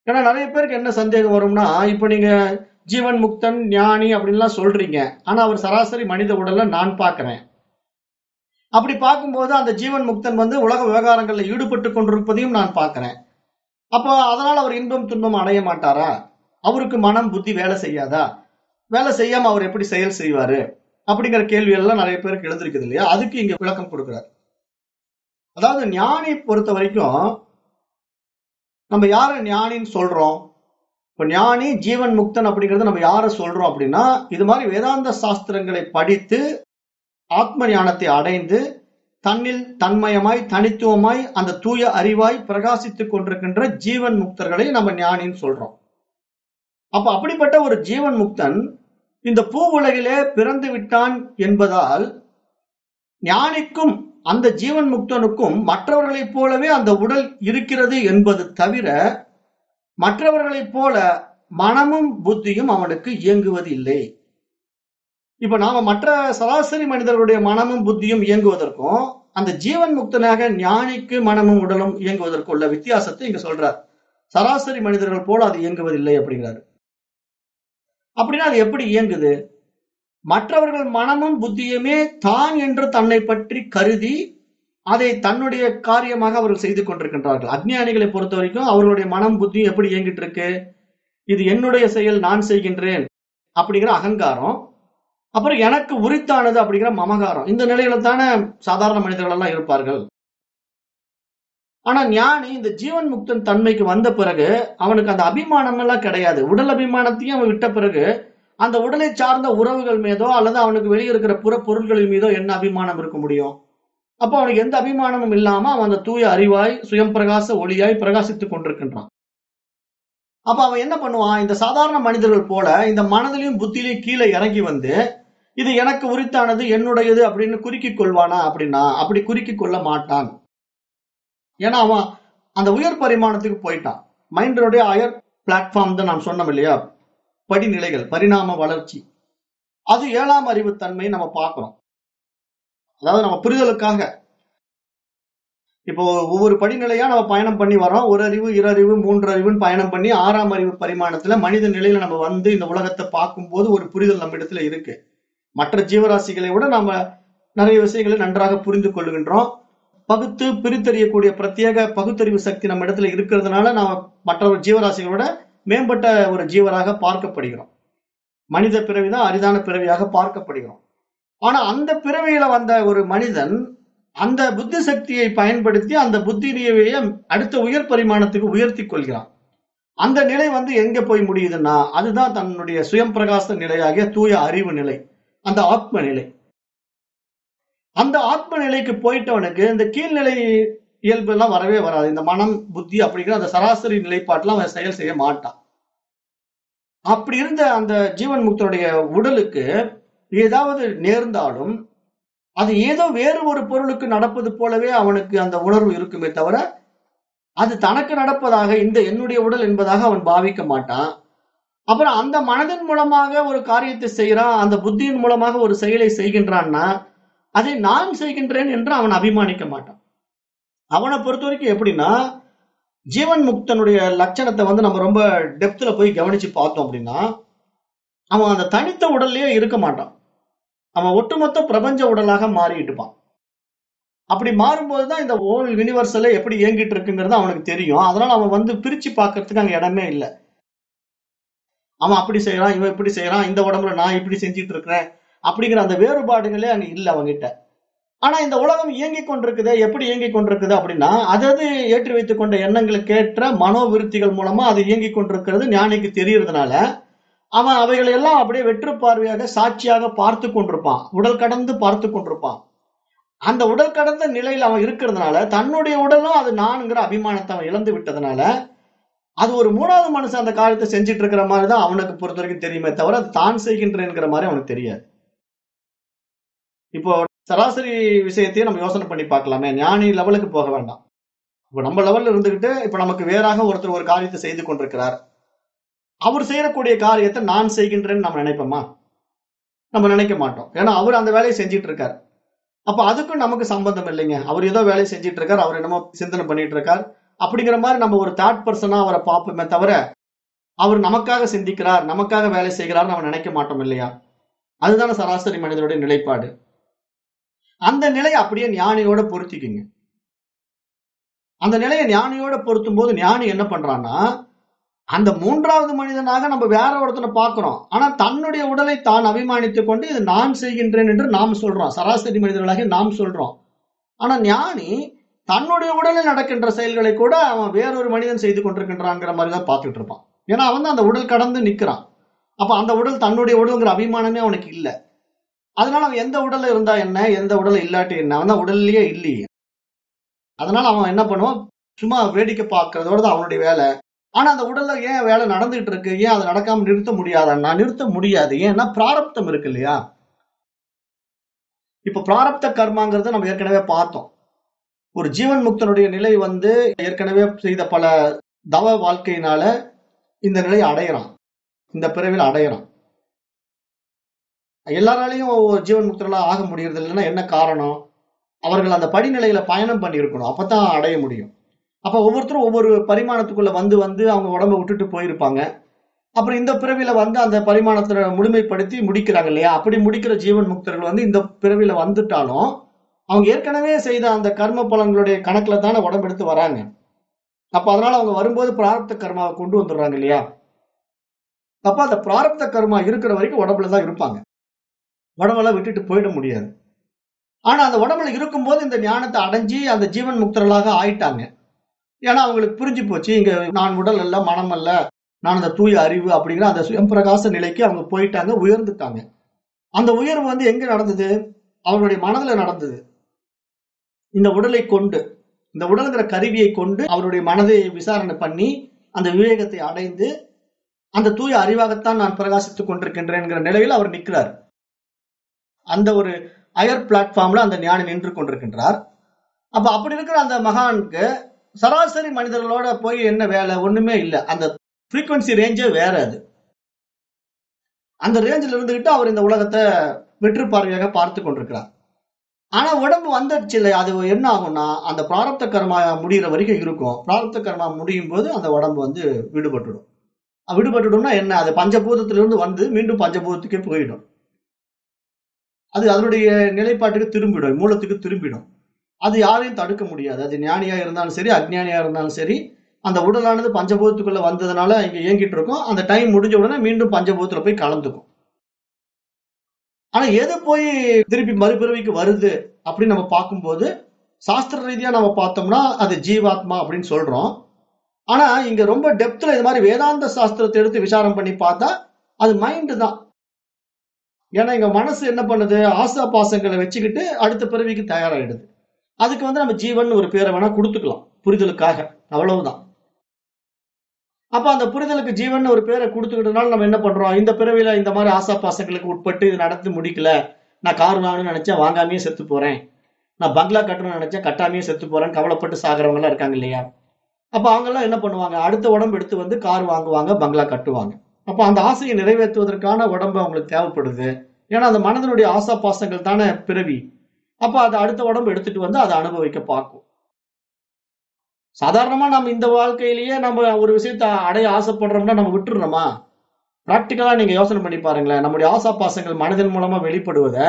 ஏன்னா நிறைய பேருக்கு என்ன சந்தேகம் வரும்னா இப்ப நீங்க ஜீவன் முக்தன் ஞானி அப்படின்லாம் சொல்றீங்க. ஆனா அவர் சராசரி மனித உடல்ல நான் பார்க்கிறேன். அப்படி பார்க்கும்போது அந்த ஜீவன் முக்தன் வந்து உலக விவகாரங்களில் ஈடுபட்டு கொண்டிருப்பதையும் நான் பார்க்கிறேன். அப்போ அதனால அவர் இன்பம் துன்பம் அடைய மாட்டாரா? அவருக்கு மனம் புத்தி வேலை செய்யாதா? வேலை செய்யாம அவர் எப்படி செயல் செய்வாரு? அப்படிங்கிற கேள்வி எல்லாம் நிறைய பேருக்கு எழுந்திருக்குது இல்லையா? அதுக்கு இங்க விளக்கம் கொடுக்குறாரு. அதாவது ஞானி பொறுத்த வரைக்கும் நம்ம யார ஞானின்னு சொல்றோம்? இப்ப ஞானி ஜீவன் முக்தன் அப்படிங்கறத நம்ம யார சொல்றோம் அப்படின்னா இது மாதிரி வேதாந்த சாஸ்திரங்களை படித்து ஆத்ம ஞானத்தை அடைந்து தன்னில் தன்மயமாய் தனித்துவமாய் அந்த தூய அறிவாய் பிரகாசித்துக் கொண்டிருக்கின்ற ஜீவன் முக்தர்களை நம்ம ஞானின்னு சொல்றோம். அப்ப அப்படிப்பட்ட ஒரு ஜீவன் முக்தன் இந்த பூ உலகிலே பிறந்து விட்டான் என்பதால் ஞானிக்கும் அந்த ஜீவன் முக்தனுக்கும் மற்றவர்களைப் போலவே அந்த உடல் இருக்கிறது என்பது தவிர மற்றவர்களைப் போல மனமும் புத்தியும் அவனுக்கு இயங்குவது இல்லை இப்ப நாம மற்ற சராசரி மனிதர்களுடைய மனமும் புத்தியும் இயங்குவதற்கும் அந்த ஜீவன் முக்தனாக ஞானிக்கு மனமும் உடலும் இயங்குவதற்கும் உள்ள வித்தியாசத்தை இங்க சொல்றார். சராசரி மனிதர்கள் போல அது இயங்குவதில்லை அப்படிங்கிறாரு. அப்படின்னா அது எப்படி இயங்குது? மற்றவர்கள் மனமும் புத்தியுமே தான் என்று தன்னை பற்றி கருதி அதை தன்னுடைய காரியமாக அவர்கள் செய்து கொண்டிருக்கின்றார்கள். அஜ்ஞானிகளை பொறுத்த வரைக்கும் அவர்களுடைய மனம் புத்தியும் எப்படி இயங்கிட்டு இருக்கு? இது என்னுடைய செயல் நான் செய்கின்றேன் அப்படிங்கிற அகங்காரம் அப்புறம் எனக்கு உரித்தானது அப்படிங்கிற மமகாரம். இந்த நிலையில தானே சாதாரண மனிதர்கள் எல்லாம் இருப்பார்கள். ஆனா ஞானி இந்த ஜீவன் முக்தன் தன்மைக்கு வந்த பிறகு அவனுக்கு அந்த அபிமானம் எல்லாம் கிடையாது. உடல் அபிமானத்தையும் அவன் விட்ட பிறகு அந்த உடலை சார்ந்த உறவுகள் மீதோ அல்லது அவனுக்கு வெளியே இருக்கிற புற பொருள்களின் மீதோ என்ன அபிமானம் இருக்க முடியும்? அப்போ அவனுக்கு எந்த அபிமானமும் இல்லாம அவன் அந்த தூய அறிவாய் சுயம் பிரகாச ஒளியாய் பிரகாசித்துக் கொண்டிருக்கின்றான். அப்ப அவன் என்ன பண்ணுவான்? இந்த சாதாரண மனிதர்கள் போல இந்த மனதிலையும் புத்திலையும் கீழே இறங்கி வந்து இது எனக்கு உரித்தானது என்னுடையது அப்படின்னு குறுக்கிக் கொள்வானா அப்படின்னா அப்படி குறுக்கிக் கொள்ள மாட்டான். ஏன்னா அவன் அந்த உயர் பரிமாணத்துக்கு போயிட்டான். மைண்டனுடைய அயர் பிளாட்ஃபார்ம் தான் நாம் சொன்னோம் இல்லையா? படிநிலைகள் பரிணாம வளர்ச்சி. அது ஏழாம் அறிவு தன்மை நம்ம பார்க்கிறோம் அதாவது நம்ம புரிதலுக்காக. இப்போ ஒவ்வொரு படிநிலையா நம்ம பயணம் பண்ணி வரோம் ஒரு அறிவு இரு அறிவு மூன்று அறிவுன்னு பயணம் பண்ணி ஆறாம் அறிவு பரிமாணத்துல மனித நிலையில நம்ம வந்து இந்த உலகத்தை பார்க்கும்போது ஒரு புரிதல் நம்ம இடத்துல இருக்கு. மற்ற ஜீவராசிகளை விட நம்ம நிறைய விஷயங்களை நன்றாக புரிந்து கொள்கின்றோம் பகுத்து பிரித்தறியக்கூடிய பிரத்யேக பகுத்தறிவு சக்தி நம்ம இடத்துல இருக்கிறதுனால நாம மற்ற ஜீவராசிகளோட மேம்பட்ட ஒரு ஜீவராக பார்க்கப்படுகிறோம். மனித பிறவிதான் அரிதான பிறவியாக பார்க்கப்படுகிறோம். ஆனா அந்த பிறவியில வந்த ஒரு மனிதன் அந்த புத்தி சக்தியை பயன்படுத்தி அந்த புத்தியை அடுத்த உயர் பரிமாணத்துக்கு உயர்த்தி கொள்கிறான். அந்த நிலை வந்து எங்க போய் முடியுதுன்னா அதுதான் தன்னுடைய சுயம் பிரகாச நிலையாகிய தூய அறிவு நிலை. அந்த ஆத்ம நிலை அந்த ஆத்ம நிலைக்கு போயிட்டவனுக்கு இந்த கீழ்நிலை இயல்பு எல்லாம் வரவே வராது. இந்த மனம் புத்தி அப்படிங்கிற அந்த சராசரி நிலைப்பாட்டுல அவன் செயல் செய்ய மாட்டான். அப்படி இருந்த அந்த ஜீவன் முக்தனுடைய உடலுக்கு ஏதாவது நேர்ந்தாலும் அது ஏதோ வேறு ஒரு பொருளுக்கு நடப்பது போலவே அவனுக்கு அந்த உணர்வு இருக்குமே தவிர அது தனக்கு நடப்பதாக இந்த என்னுடைய உடல் என்பதாக அவன் பாவிக்க மாட்டான். அப்புறம் அந்த மனதின் மூலமாக ஒரு காரியத்தை செய்கிறான் அந்த புத்தியின் மூலமாக ஒரு செயலை செய்கின்றான்னா அதை நான் செய்கின்றேன் என்று அவன் அபிமானிக்க மாட்டான். அவனை பொறுத்த வரைக்கும் எப்படின்னா ஜீவன் முக்தனுடைய லட்சணத்தை வந்து நம்ம ரொம்ப டெப்த்ல போய் கவனிச்சு பார்த்தோம் அப்படின்னா அவன் அந்த தனித்த உடல்லயே இருக்க மாட்டான். அவன் ஒட்டுமொத்த பிரபஞ்ச உடலாக மாறிட்டுப்பான் அப்படி மாறும்போது தான் இந்த ஓல் யூனிவர்சல்ல எப்படி இயங்கிட்டு இருக்குங்கிறது அவனுக்கு தெரியும். அதனால அவன் வந்து பிரிச்சு பார்க்கறதுக்கு அங்க இடமே இல்லை. அவன் அப்படி செய்யறான் இவன் இப்படி செய்யறான் இந்த உடம்புல நான் இப்படி செஞ்சுட்டு இருக்கிறேன் அப்படிங்கிற அந்த வேறுபாடுகளே அங்க இல்லை அவங்ககிட்ட ஆனா இந்த உலகம் இயங்கிக் கொண்டிருக்குது எப்படி இயங்கிக் கொண்டிருக்குது அப்படின்னா அதது ஏற்றி வைத்துக் கொண்ட எண்ணங்களுக்கேற்ற மனோவிருத்திகள் மூலமா அது இயங்கிக் கொண்டிருக்கிறது ஞானிக்கு தெரியறதுனால அவன் அவைகளை எல்லாம் அப்படியே வெற்று பார்வையாக சாட்சியாக பார்த்து கொண்டிருப்பான். உடல் கடந்து பார்த்து கொண்டிருப்பான். அந்த உடல் கடந்த நிலையில் அவன் இருக்கிறதுனால தன்னுடைய உடலும் அது நான்ங்கிற அபிமானத்தை அவன் இழந்து விட்டதுனால அது ஒரு மூணாவது மனுஷன் அந்த காரியத்தை செஞ்சுட்டு இருக்கிற மாதிரி தான் அவனுக்கு பொறுத்த வரைக்கும் தெரியுமே தவிர அது தான் செய்கின்றேங்கிற மாதிரி அவனுக்கு தெரியாது. இப்போ சராசரி விஷயத்தையும் நம்ம யோசனை பண்ணி பார்க்கலாமே. ஞானி லெவலுக்கு போக வேண்டாம். இப்போ நம்ம லெவல்ல இருந்துகிட்டு இப்ப நமக்கு வேறாக ஒருத்தர் ஒரு காரியத்தை செய்து கொண்டிருக்கிறார். அவர் செய்யக்கூடிய காரியத்தை நான் செய்கின்றேன்னு நம்ம நினைப்போமா? நம்ம நினைக்க மாட்டோம். ஏன்னா அவர் அந்த வேலையை செஞ்சிட்டு இருக்கார் அப்ப அதுக்கும் நமக்கு சம்பந்தம் இல்லைங்க. அவர் ஏதோ வேலையை செஞ்சிட்டு இருக்கார் அவர் என்னமோ சிந்தனை பண்ணிட்டு இருக்கார் அப்படிங்கிற மாதிரி நம்ம ஒரு தேர்ட் பர்சனா அவரை பார்ப்போமே தவிர அவர் நமக்காக சிந்திக்கிறார் நமக்காக வேலை செய்கிறார் நம்ம நினைக்க மாட்டோம் இல்லையா? அதுதான சராசரி மனிதனுடைய நிலைப்பாடு. அந்த நிலையை அப்படியே ஞானியோட பொருத்திக்குங்க. அந்த நிலையை ஞானியோட பொருத்தும் போது ஞானி என்ன பண்றான்னா அந்த மூன்றாவது மனிதனாக நம்ம வேற ஒருத்தனை பார்க்கிறோம். ஆனா தன்னுடைய உடலை தான் அபிமானித்துக் கொண்டு இது நான் செய்கின்றேன் என்று நாம் சொல்றோம். சராசரி மனிதர்களாக நாம் சொல்றோம். ஆனா ஞானி தன்னுடைய உடலில் நடக்கின்ற செயல்களை கூட அவன் வேறொரு மனிதன் செய்து கொண்டிருக்கின்றாங்கிற மாதிரி தான் பார்த்துட்டு இருப்பான். ஏன்னா அவன் தான் அந்த உடல் கடந்து நிக்கிறான். அப்ப அந்த உடல் தன்னுடைய உடல்ங்கிற அபிமானமே அவனுக்கு இல்லை. அதனால அவன் எந்த உடல்ல இருந்தா என்ன எந்த உடல்ல இல்லாட்டி என்ன அவன் தான் உடல்லயே இல்லையே. அதனால அவன் என்ன பண்ணுவான்? சும்மா வேடிக்கை பார்க்கறதோட தான் அவனுடைய வேலை. ஆனா அந்த உடல்ல ஏன் வேலை நடந்துகிட்டு இருக்கு? ஏன் அதை நடக்காம நிறுத்த முடியாதன்னா நிறுத்த முடியாது. ஏன்னா பிராரப்தம் இருக்கு இல்லையா? இப்ப பிராரப்த கர்மாங்கிறத நம்ம ஏற்கனவே பார்த்தோம். ஒரு ஜீவன் முக்தனுடைய நிலை வந்து ஏற்கனவே செய்த பல தவ வாழ்க்கையினால இந்த நிலையை அடையிறான். இந்த பிறவில் அடையிறான். எல்லாராலையும் ஜீவன் முக்தர்களா ஆக முடியறது இல்லைன்னா என்ன காரணம்? அவர்கள் அந்த படிநிலையில பயணம் பண்ணி இருக்கணும் அப்பதான் அடைய முடியும். அப்ப ஒவ்வொருத்தரும் ஒவ்வொரு பரிமாணத்துக்குள்ள வந்து வந்து அவங்க உடம்ப விட்டுட்டு போயிருப்பாங்க. அப்புறம் இந்த பிறவில வந்து அந்த பரிமாணத்தை முழுமைப்படுத்தி முடிக்கிறாங்க இல்லையா? அப்படி முடிக்கிற ஜீவன் முக்தர்கள் வந்து இந்த பிறவில வந்துட்டாலும் அவங்க ஏற்கனவே செய்த அந்த கர்ம பலன்களுடைய கணக்குல தானே உடம்பு எடுத்து வராங்க. அப்ப அதனால அவங்க வரும்போது பிராரப்த கர்மாவை கொண்டு வந்துடுறாங்க இல்லையா? அப்ப அந்த பிராரப்த கர்மா இருக்கிற வரைக்கும் உடம்புல தான் இருப்பாங்க. உடம்பெல்லாம் விட்டுட்டு போயிட முடியாது. ஆனா அந்த உடம்புல இருக்கும்போது இந்த ஞானத்தை அடைஞ்சு அந்த ஜீவன் முக்தர்களாக ஆயிட்டாங்க. ஏன்னா அவங்களுக்கு புரிஞ்சு போச்சு இங்க நான் உடல் அல்ல மனம் அல்ல நான் அந்த தூய அறிவு அப்படிங்கிற அந்த சுயம்பிரகாச நிலைக்கு அவங்க போயிட்டாங்க உயர்ந்துட்டாங்க. அந்த உயர்வு வந்து எங்க நடந்தது? அவங்களுடைய மனதுல நடந்தது. இந்த உடலை கொண்டு இந்த உடலுங்கிற கருவியை கொண்டு அவருடைய மனதை விசாரணை பண்ணி அந்த விவேகத்தை அடைந்து அந்த தூய அறிவாகத்தான் நான் பிரகாசித்துக் கொண்டிருக்கின்றேன்ங்கிற நிலையில் அவர் நிற்கிறார். அந்த ஒரு அயர் பிளாட்ஃபார்ம்ல அந்த ஞானி நின்று கொண்டிருக்கின்றார். அப்ப அப்படி இருக்கிற அந்த மகானுக்கு சராசரி மனிதர்களோட போய் என்ன வேலை? ஒண்ணுமே இல்லை. அந்த ஃப்ரீக்வன்சி ரேஞ்சே வேற அது. அந்த ரேஞ்சில் இருந்துகிட்டு அவர் இந்த உலகத்தை வெற்று பார்வையாக பார்த்து கொண்டிருக்கிறார். ஆனா உடம்பு வந்துடுச்சு இல்லை அது என்ன ஆகும்னா அந்த பிராரப்த கர்மா முடிகிற வரைக்கும் இருக்கும். பிராரப்த கர்மா முடியும் போது அந்த உடம்பு வந்து விடுபட்டுடும். விடுபட்டுடும்னா என்ன? அது பஞ்சபூதத்திலிருந்து வந்து மீண்டும் பஞ்சபூதத்துக்கே போயிடும். அது அதனுடைய நிலைப்பாட்டுக்கு திரும்பிடும் மூலத்துக்கு திரும்பிடும். அது யாரையும் தடுக்க முடியாது. அது ஞானியா இருந்தாலும் சரி அஜ்ஞானியா இருந்தாலும் சரி அந்த உடலானது பஞ்சபூதத்துக்குள்ள வந்ததுனால இங்க இயங்கிட்டு இருக்கும். அந்த டைம் முடிஞ்ச உடனே மீண்டும் பஞ்சபூதத்துல போய் கலந்துக்கும். ஆனா எது போய் திருப்பி மறுபிறவிக்கு வருது அப்படின்னு நம்ம பார்க்கும்போது சாஸ்திர ரீதியா நம்ம பார்த்தோம்னா அது ஜீவாத்மா அப்படின்னு சொல்றோம். ஆனா இங்க ரொம்ப டெப்த்ல இது மாதிரி வேதாந்த சாஸ்திரத்தை எடுத்து விசாரம் பண்ணி பார்த்தா அது மைண்டு தான். ஏன்னா இங்க மனசு என்ன பண்ணுது? ஆசா பாசங்களை வச்சுக்கிட்டு அடுத்த பிறவிக்கு தயாராகிடுது அதுக்கு வந்து நம்ம ஜீவன் ஒரு பேரை வேணா கொடுத்துக்கலாம். புரிதலுக்காக. அவ்வளவுதான். அப்ப அந்த புரிதலுக்கு ஜீவன் ஒரு பேரை கொடுத்துக்கிட்டனால நம்ம என்ன பண்றோம்? இந்த பிறவியில இந்த மாதிரி ஆசா பாசங்களுக்கு உட்பட்டு இது நடத்தி முடிக்கல. நான் கார் வாங்கணும்னு நினைச்சேன் வாங்காமையே செத்து போறேன். நான் பங்களா கட்டணும்னு நினைச்சேன் கட்டாமையே செத்து போறேன்னு கவலைப்பட்டு சாகிறவங்க எல்லாம் இருக்காங்க இல்லையா? அப்ப அவங்க எல்லாம் என்ன பண்ணுவாங்க? அடுத்த உடம்பு எடுத்து வந்து கார் வாங்குவாங்க பங்களா கட்டுவாங்க. அப்ப அந்த ஆசையை நிறைவேற்றுவதற்கான உடம்பு அவங்களுக்கு தேவைப்படுது. ஏன்னா அந்த மனதனுடைய ஆசா பாசங்கள் தானே பிறவி. அப்ப அதை அடுத்த உடம்பு எடுத்துட்டு வந்து அதை அனுபவிக்க பார்க்கும். சாதாரணமா நம்ம இந்த வாழ்க்கையிலேயே நம்ம ஒரு விஷயத்த அடைய ஆசைப்படுறோம்னா நம்ம விட்டுறோமா பிராக்டிக்கலா நீங்க யோசனை பண்ணி பாருங்களேன். நம்முடைய ஆசா பாசங்கள் மனதின் மூலமா வெளிப்படுவதை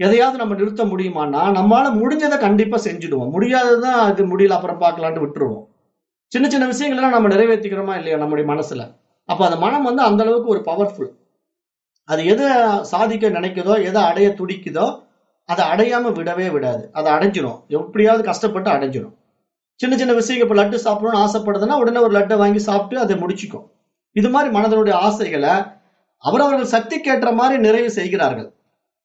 எதையாவது நம்ம நிறுத்த முடியுமான்னா நம்மளால முடிஞ்சதை கண்டிப்பா செஞ்சுடுவோம். முடியாததான் அது முடியல அப்புறம் பார்க்கலான்ட்டு விட்டுருவோம். சின்ன சின்ன விஷயங்கள்லாம் நம்ம நிறைவேற்றிக்கிறோமா இல்லையா நம்முடைய மனசுல? அப்ப அந்த மனம் வந்து அந்த அளவுக்கு ஒரு பவர்ஃபுல் அது எதை சாதிக்க நினைக்குதோ எதை அடைய துடிக்குதோ அதை அடையாம விடவே விடாது. அதை அடைஞ்சிடும் எப்படியாவது கஷ்டப்பட்டு அடைஞ்சிடும் சின்ன சின்ன விஷயங்கள் இப்போ லட்டு சாப்பிடணும்னு ஆசைப்படுதுன்னா உடனே ஒரு லட்டை வாங்கி சாப்பிட்டு அதை முடிச்சுக்கும் இது மாதிரி மனதனுடைய ஆசைகளை அவரவர்கள் சக்தி ஏற்ற மாதிரி நிறைவு செய்கிறார்கள்.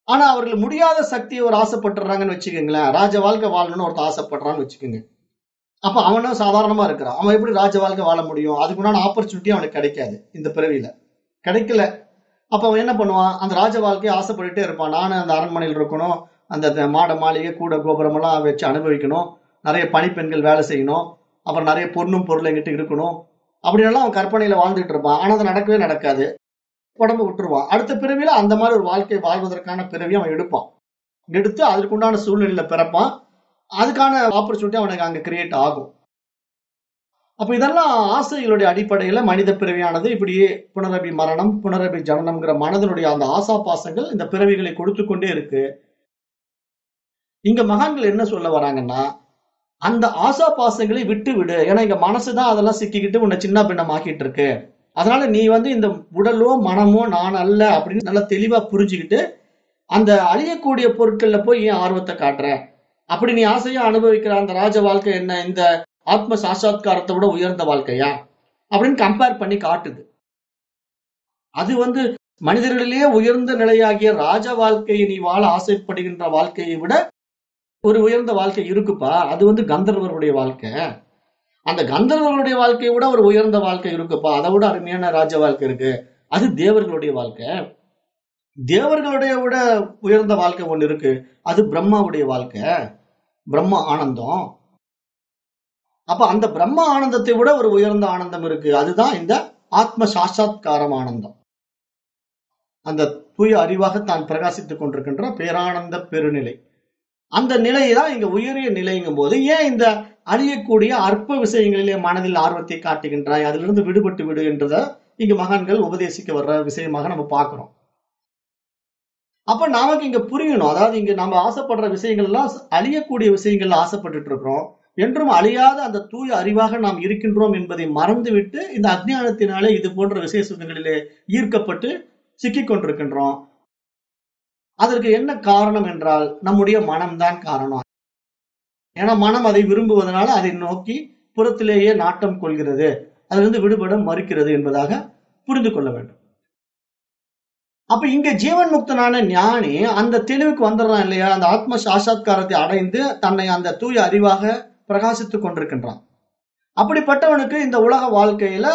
ஆனா அவர்கள் முடியாத சக்தியை ஒரு ஆசைப்பட்டுறாங்கன்னு வச்சுக்கோங்களேன். ராஜ வாழ்க்கை வாழணும்னு ஒருத்தர் ஆசைப்படுறான்னு வச்சுக்கோங்க. அப்ப அவனும் சாதாரணமா இருக்கிறான். அவன் எப்படி ராஜ வாழ்க்கை வாழ முடியும்? அதுக்குண்டான ஆப்பர்ச்சுனிட்டி அவனுக்கு கிடைக்காது இந்த பிறவியில. கிடைக்கல. அப்ப அவன் என்ன பண்ணுவான்? அந்த ராஜ வாழ்க்கையை ஆசைப்பட்டுட்டே இருப்பான். நானும் அந்த அரண்மனையில் இருக்கணும். அந்த மாட மாளிகை கூட கோபுரம் எல்லாம் வச்சு அனுபவிக்கணும். நிறைய பணிப்பெண்கள் வேலை செய்யணும். அப்புறம் நிறைய பொண்ணும் பொருள் எங்கிட்ட இருக்கணும். அப்படின்னாலும் அவன் கற்பனையில வாழ்ந்துட்டு இருப்பான். ஆனா அது நடக்கவே நடக்காது. உடம்பு விட்டுருவான். அடுத்த பிறவியில அந்த மாதிரி ஒரு வாழ்க்கை வாழ்வதற்கான பிறவி அவன் எடுப்பான். எடுத்து அதற்குண்டான சூழ்நிலையில பிறப்பான். அதுக்கான ஆப்பர்ச்சுனிட்டி அவனுக்கு அங்க கிரியேட் ஆகும். அப்ப இதெல்லாம் ஆசைகளுடைய அடிப்படையில மனித பிறவியானது இப்படியே புனரபி மரணம் புனரபி ஜனனம்ங்கிற மனதனுடைய அந்த ஆசா பாசங்கள் இந்த பிறவிகளை கொடுத்து கொண்டே இருக்கு. இங்க மகான்கள் என்ன சொல்ல வராங்கன்னா அந்த ஆசா பாசங்களை விட்டு விடு ஏன்னா இங்க மனசுதான் அதெல்லாம் சிக்கிக்கிட்டு உன்னை சின்ன பின்னமாக்கிட்டு இருக்கு அதனால நீ வந்து இந்த உடலோ மனமோ நான் அல்ல அப்படின்னு நல்லா தெளிவா புரிஞ்சுக்கிட்டு அந்த அழியக்கூடிய பொருட்கள்ல போய் ஏன் ஆர்வத்தை காட்டுற? அப்படி நீ ஆசையா அனுபவிக்கிற அந்த ராஜ வாழ்க்கை என்ன? இந்த ஆத்ம சாட்சாத்காரத்தை விட உயர்ந்த வாழ்க்கையா? அப்படின்னு கம்பேர் பண்ணி காட்டுது. அது வந்து மனிதர்களிலேயே உயர்ந்த நிலையாகிய ராஜ வாழ்க்கையை நீ வாழ ஆசைப்படுகின்ற வாழ்க்கையை விட ஒரு உயர்ந்த வாழ்க்கை இருக்குப்பா. அது வந்து கந்தர்வருடைய வாழ்க்கை. அந்த கந்தர்வர்களுடைய வாழ்க்கையை விட ஒரு உயர்ந்த வாழ்க்கை இருக்குப்பா. அதை விட அருமையான ராஜ வாழ்க்கை இருக்கு. அது தேவர்களுடைய வாழ்க்கை. தேவர்களுடைய விட உயர்ந்த வாழ்க்கை ஒண்ணு இருக்கு. அது பிரம்மாவுடைய வாழ்க்கை. பிரம்ம ஆனந்தம். அப்ப அந்த பிரம்ம ஆனந்தத்தை விட ஒரு உயர்ந்த ஆனந்தம் இருக்கு. அதுதான் இந்த ஆத்ம சாட்சாத்காரம் ஆனந்தம். அந்த தூய அறிவாக தான் பிரகாசித்துக் கொண்டிருக்கின்ற பேரானந்த பெருநிலை. அந்த நிலையை தான் இங்க உயரிய நிலைங்கும் போது ஏன் இந்த அழியக்கூடிய அற்ப விஷயங்களிலே மனதில் ஆர்வத்தை காட்டுகின்றாய்? அதிலிருந்து விடுபட்டு விடு என்றத இங்க மகான்கள் உபதேசிக்க வர்ற விஷயமாக நம்ம பார்க்கிறோம். அப்ப நமக்கு இங்க புரியணும். அதாவது இங்க நம்ம ஆசைப்படுற விஷயங்கள் எல்லாம் அழியக்கூடிய விஷயங்கள்ல ஆசைப்பட்டுட்டு இருக்கிறோம் என்றும் அழியாத அந்த தூய அறிவாக நாம் இருக்கின்றோம் என்பதை மறந்துவிட்டு இந்த அஜ்ஞானத்தினாலே இது போன்ற விசேஷங்களிலே ஈர்க்கப்பட்டு சிக்கிக் கொண்டிருக்கின்றோம் அதற்கு என்ன காரணம் என்றால் நம்முடைய மனம்தான் காரணம். ஏன்னா மனம் அதை விரும்புவதனால அதை நோக்கி புறத்திலேயே நாட்டம் கொள்கிறது. அதிலிருந்து விடுபட மறுக்கிறது என்பதாக புரிந்து கொள்ள வேண்டும். அப்ப இங்க ஜீவன் முக்தனான ஞானி அந்த தெளிவுக்கு வந்துடுறான் இல்லையா? அந்த ஆத்ம சாட்சாத்காரத்தை அடைந்து தன்னை அந்த தூய அறிவாக பிரகாசித்துக் கொண்டிருக்கின்றான். அப்படிப்பட்டவனுக்கு இந்த உலக வாழ்க்கையில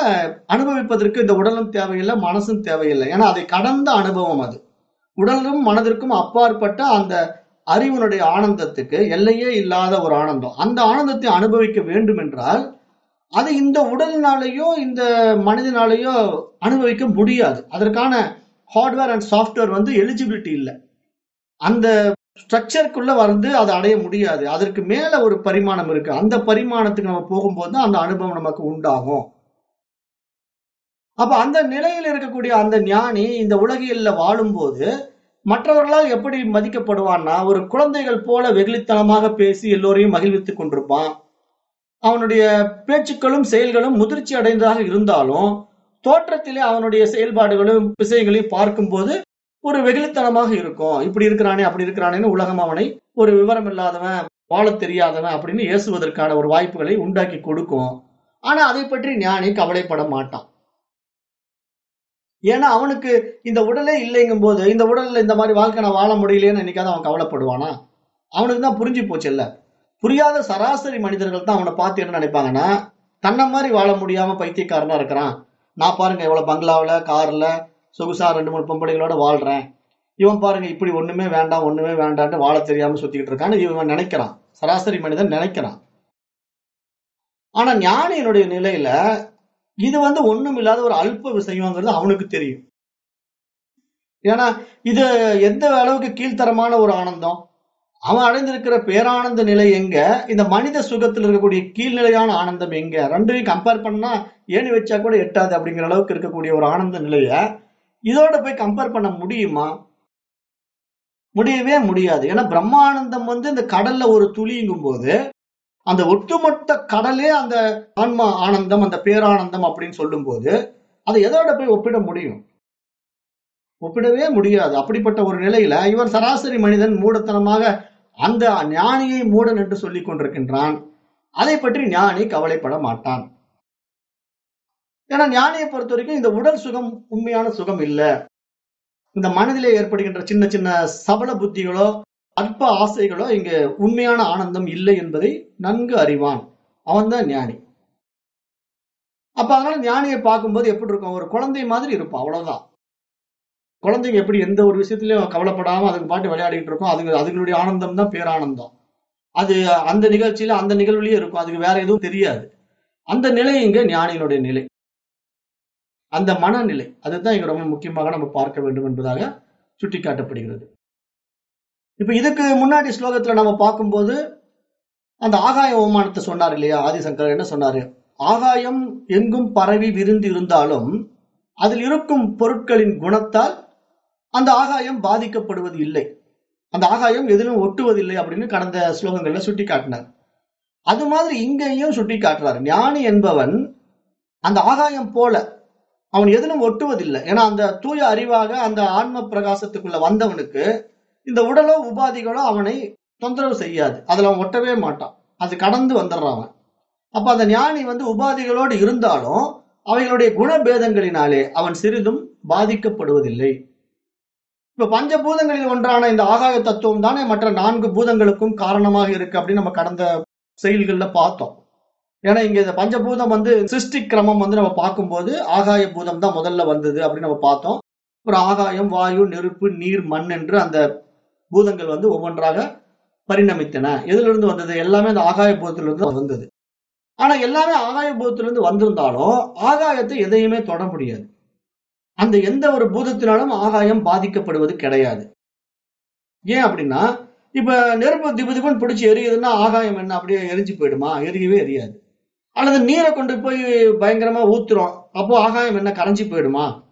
அனுபவிப்பதற்கு இந்த உடலும் தேவையில்லை மனசும் தேவையில்லை. ஏன்னா அதை கடந்த அனுபவம் அது. உடலும் மனதிற்கும் அப்பாற்பட்ட அந்த அறிவுனுடைய ஆனந்தத்துக்கு எல்லையே இல்லாத ஒரு ஆனந்தம். அந்த ஆனந்தத்தை அனுபவிக்க வேண்டும் என்றால் அது இந்த உடலினாலேயோ இந்த மனிதனாலேயோ அனுபவிக்க முடியாது. அதற்கான ஹார்ட்வேர் அண்ட் சாஃப்ட்வேர் வந்து எலிஜிபிலிட்டி இல்லை. அந்த ஸ்ட்ரக்சருக்குள்ள வந்து அதை அடைய முடியாது. அதற்கு மேல ஒரு பரிமாணம் இருக்கு. அந்த பரிமாணத்துக்கு நம்ம போகும்போது அந்த அனுபவம் நமக்கு உண்டாகும். அப்ப அந்த நிலையில் இருக்கக்கூடிய அந்த ஞானி இந்த உலகியல்ல வாழும்போது மற்றவர்களால் எப்படி மதிக்கப்படுவான்னா ஒரு குழந்தைகள் போல வெகுளித்தனமாக பேசி எல்லோரையும் மகிழ்வித்துக் கொண்டிருப்பான். அவனுடைய பேச்சுக்களும் செயல்களும் முதிர்ச்சி அடைந்ததாக இருந்தாலும் தோற்றத்திலே அவனுடைய செயல்பாடுகளும் விஷயங்களையும் பார்க்கும்போது ஒரு வெகுளித்தனமாக இருக்கும். இப்படி இருக்கிறானே அப்படி இருக்கிறானேன்னு உலகம் அவனை ஒரு விவரம் இல்லாதவன் வாழத் தெரியாதவன் அப்படின்னு ஏசுவதற்கான ஒரு வாய்ப்புகளை உண்டாக்கி கொடுக்கும். ஆனா அதை பற்றி ஞானி கவலைப்பட மாட்டான். ஏன்னா அவனுக்கு இந்த உடலே இல்லைங்கும் போது இந்த உடல்ல இந்த மாதிரி வாழ்க்கை நான் வாழ முடியலையேன்னு என்னைக்காவது அவன் கவலைப்படுவானா? அவனுக்கு தான் புரிஞ்சு போச்சு இல்ல. புரியாத சராசரி மனிதர்கள் தான் அவனை பார்த்து என்ன நினைப்பாங்கன்னா தன்னை மாதிரி வாழ முடியாம பைத்தியக்காரனா இருக்கிறான். நான் பாருங்க இவ்வளவு பங்களாவில் கார்ல சொகுசா ரெண்டு மூணு பொம்பளைகளோட வாழ்றேன். இவன் பாருங்க இப்படி ஒண்ணுமே வேண்டாம் ஒண்ணுமே வேண்டாம்னு வாழ தெரியாம சுத்திக்கிட்டு இருக்கான்னு இவன் நினைக்கிறான். சராசரி மனிதன் நினைக்கிறான். ஆனா ஞானியினுடைய நிலையில இது வந்து ஒண்ணும் இல்லாத ஒரு அல்ப விஷயங்கிறது அவனுக்கு தெரியும். ஏன்னா இது எந்த அளவுக்கு கீழ்த்தரமான ஒரு ஆனந்தம்? அவன் அடைந்திருக்கிற பேரானந்த நிலை எங்க? இந்த மனித சுகத்தில் இருக்கக்கூடிய கீழ்நிலையான ஆனந்தம் எங்க? ரெண்டையும் கம்பேர் பண்ணா ஏணி வச்சா கூட எட்டாது அப்படிங்கிற அளவுக்கு இருக்கக்கூடிய ஒரு ஆனந்த நிலைய இதோட போய் கம்பேர் பண்ண முடியுமா? முடியவே முடியாது. ஏன்னா பிரம்மானந்தம் வந்து இந்த கடல்ல ஒரு துளிங்கும் போது அந்த ஒட்டுமொத்த கடலே அந்த ஆன்மா ஆனந்தம் அந்த பேரானந்தம் அப்படின்னு சொல்லும்போது அதை எதோட போய் ஒப்பிட முடியும்? ஒப்பிடவே முடியாது. அப்படிப்பட்ட ஒரு நிலையில இவர் சராசரி மனிதன் மூடத்தனமாக அந்த ஞானியை மூடன் என்று சொல்லிக் கொண்டிருக்கின்றான். அதை பற்றி ஞானி கவலைப்பட மாட்டான். ஏன்னா ஞானியை பொறுத்த வரைக்கும் இந்த உடல் சுகம் உண்மையான சுகம் இல்ல. இந்த மனதிலே ஏற்படுகின்ற சின்ன சின்ன சபல புத்திகளோ அற்ப ஆசைகளோ இங்க உண்மையான ஆனந்தம் இல்லை என்பதை நன்கு அறிவான். அவன்தான் ஞானி. அப்ப அதனால ஞானியை பார்க்கும்போது எப்படி இருக்கும்? ஒரு குழந்தை மாதிரி இருப்பான் அவ்வளவுதான். குழந்தைங்க எப்படி எந்த ஒரு விஷயத்திலயும் கவலைப்படாம அதுக்கு பாட்டு விளையாடிட்டு இருக்கும் அதுக்கு அதுகளுடைய ஆனந்தம் தான் பேரானந்தம். அது அந்த நிகழ்ச்சியில அந்த நிகழ்வுலயே இருக்கும் அதுக்கு வேற எதுவும் தெரியாது. அந்த நிலை இங்க ஞானியினுடைய நிலை. அந்த மனநிலை அதுதான் இங்க ரொம்ப முக்கியமாக நம்ம பார்க்க வேண்டும் என்பதாக சுட்டிக்காட்டப்படுகிறது. இப்ப இதுக்கு முன்னாடி ஸ்லோகத்துல நம்ம பார்க்கும்போது அந்த ஆகாய ஓமானத்தை சொன்னார் இல்லையா? ஆதிசங்கர் என்ன சொன்னாரு? ஆகாயம் எங்கும் பரவி விருந்து இருந்தாலும் அதில் இருக்கும் பொருட்களின் குணத்தால் அந்த ஆகாயம் பாதிக்கப்படுவது இல்லை. அந்த ஆகாயம் எதிலும் ஒட்டுவதில்லை அப்படின்னு கடந்த ஸ்லோகங்கள்ல சுட்டி காட்டினார் அது மாதிரி இங்கேயும் சுட்டி காட்டுறாரு ஞானி என்பவன் அந்த ஆகாயம் போல அவன் எதிலும் ஒட்டுவதில்லை. ஏன்னா அந்த தூய அறிவாக அந்த ஆன்ம பிரகாசத்துக்குள்ள வந்தவனுக்கு இந்த உடலோ உபாதிகளோ அவனை தொந்தரவு செய்யாது. அதுல அவன் ஒட்டவே மாட்டான். அது கடந்து வந்துடுறான் அவன். அப்ப அந்த ஞானி வந்து உபாதிகளோடு இருந்தாலும் அவைகளுடைய குணபேதங்களினாலே அவன் சிறிதும் பாதிக்கப்படுவதில்லை. இப்ப பஞ்சபூதங்களில் ஒன்றான இந்த ஆகாய தத்துவம் தானே மற்ற நான்கு பூதங்களுக்கும் காரணமாக இருக்கு அப்படின்னு நம்ம கடந்த செயல்கள்ல பார்த்தோம். ஏன்னா இங்க இந்த பஞ்சபூதம் வந்து சிருஷ்டி கிரமம் வந்து நம்ம பார்க்கும்போது ஆகாய பூதம் தான் முதல்ல வந்தது அப்படின்னு நம்ம பார்த்தோம். ஒரு ஆகாயம் வாயு நெருப்பு நீர் மண் என்று அந்த பூதங்கள் வந்து ஒவ்வொன்றாக பரிணமித்தன. எதுல இருந்து வந்தது? எல்லாமே அந்த ஆகாய பூதத்திலிருந்து வந்தது. ஆனா எல்லாமே ஆகாய பூதத்திலிருந்து வந்திருந்தாலும் ஆகாயத்தை எதையுமே தொட முடியாது. அந்த எந்த ஒரு பூதத்தினாலும் ஆகாயம் பாதிக்கப்படுவது கிடையாது. ஏன் அப்படின்னா இப்ப நெருப்பு திபு பிடிச்சி எரியுதுன்னா ஆகாயம் என்ன? அப்படியே எரிஞ்சு போயிடுமா? எரியவே எரியாது. அல்லது நீரை கொண்டு போய் பயங்கரமா ஊத்துறோம். அப்போ ஆகாயம் என்ன? கரைஞ்சி போயிடுமா?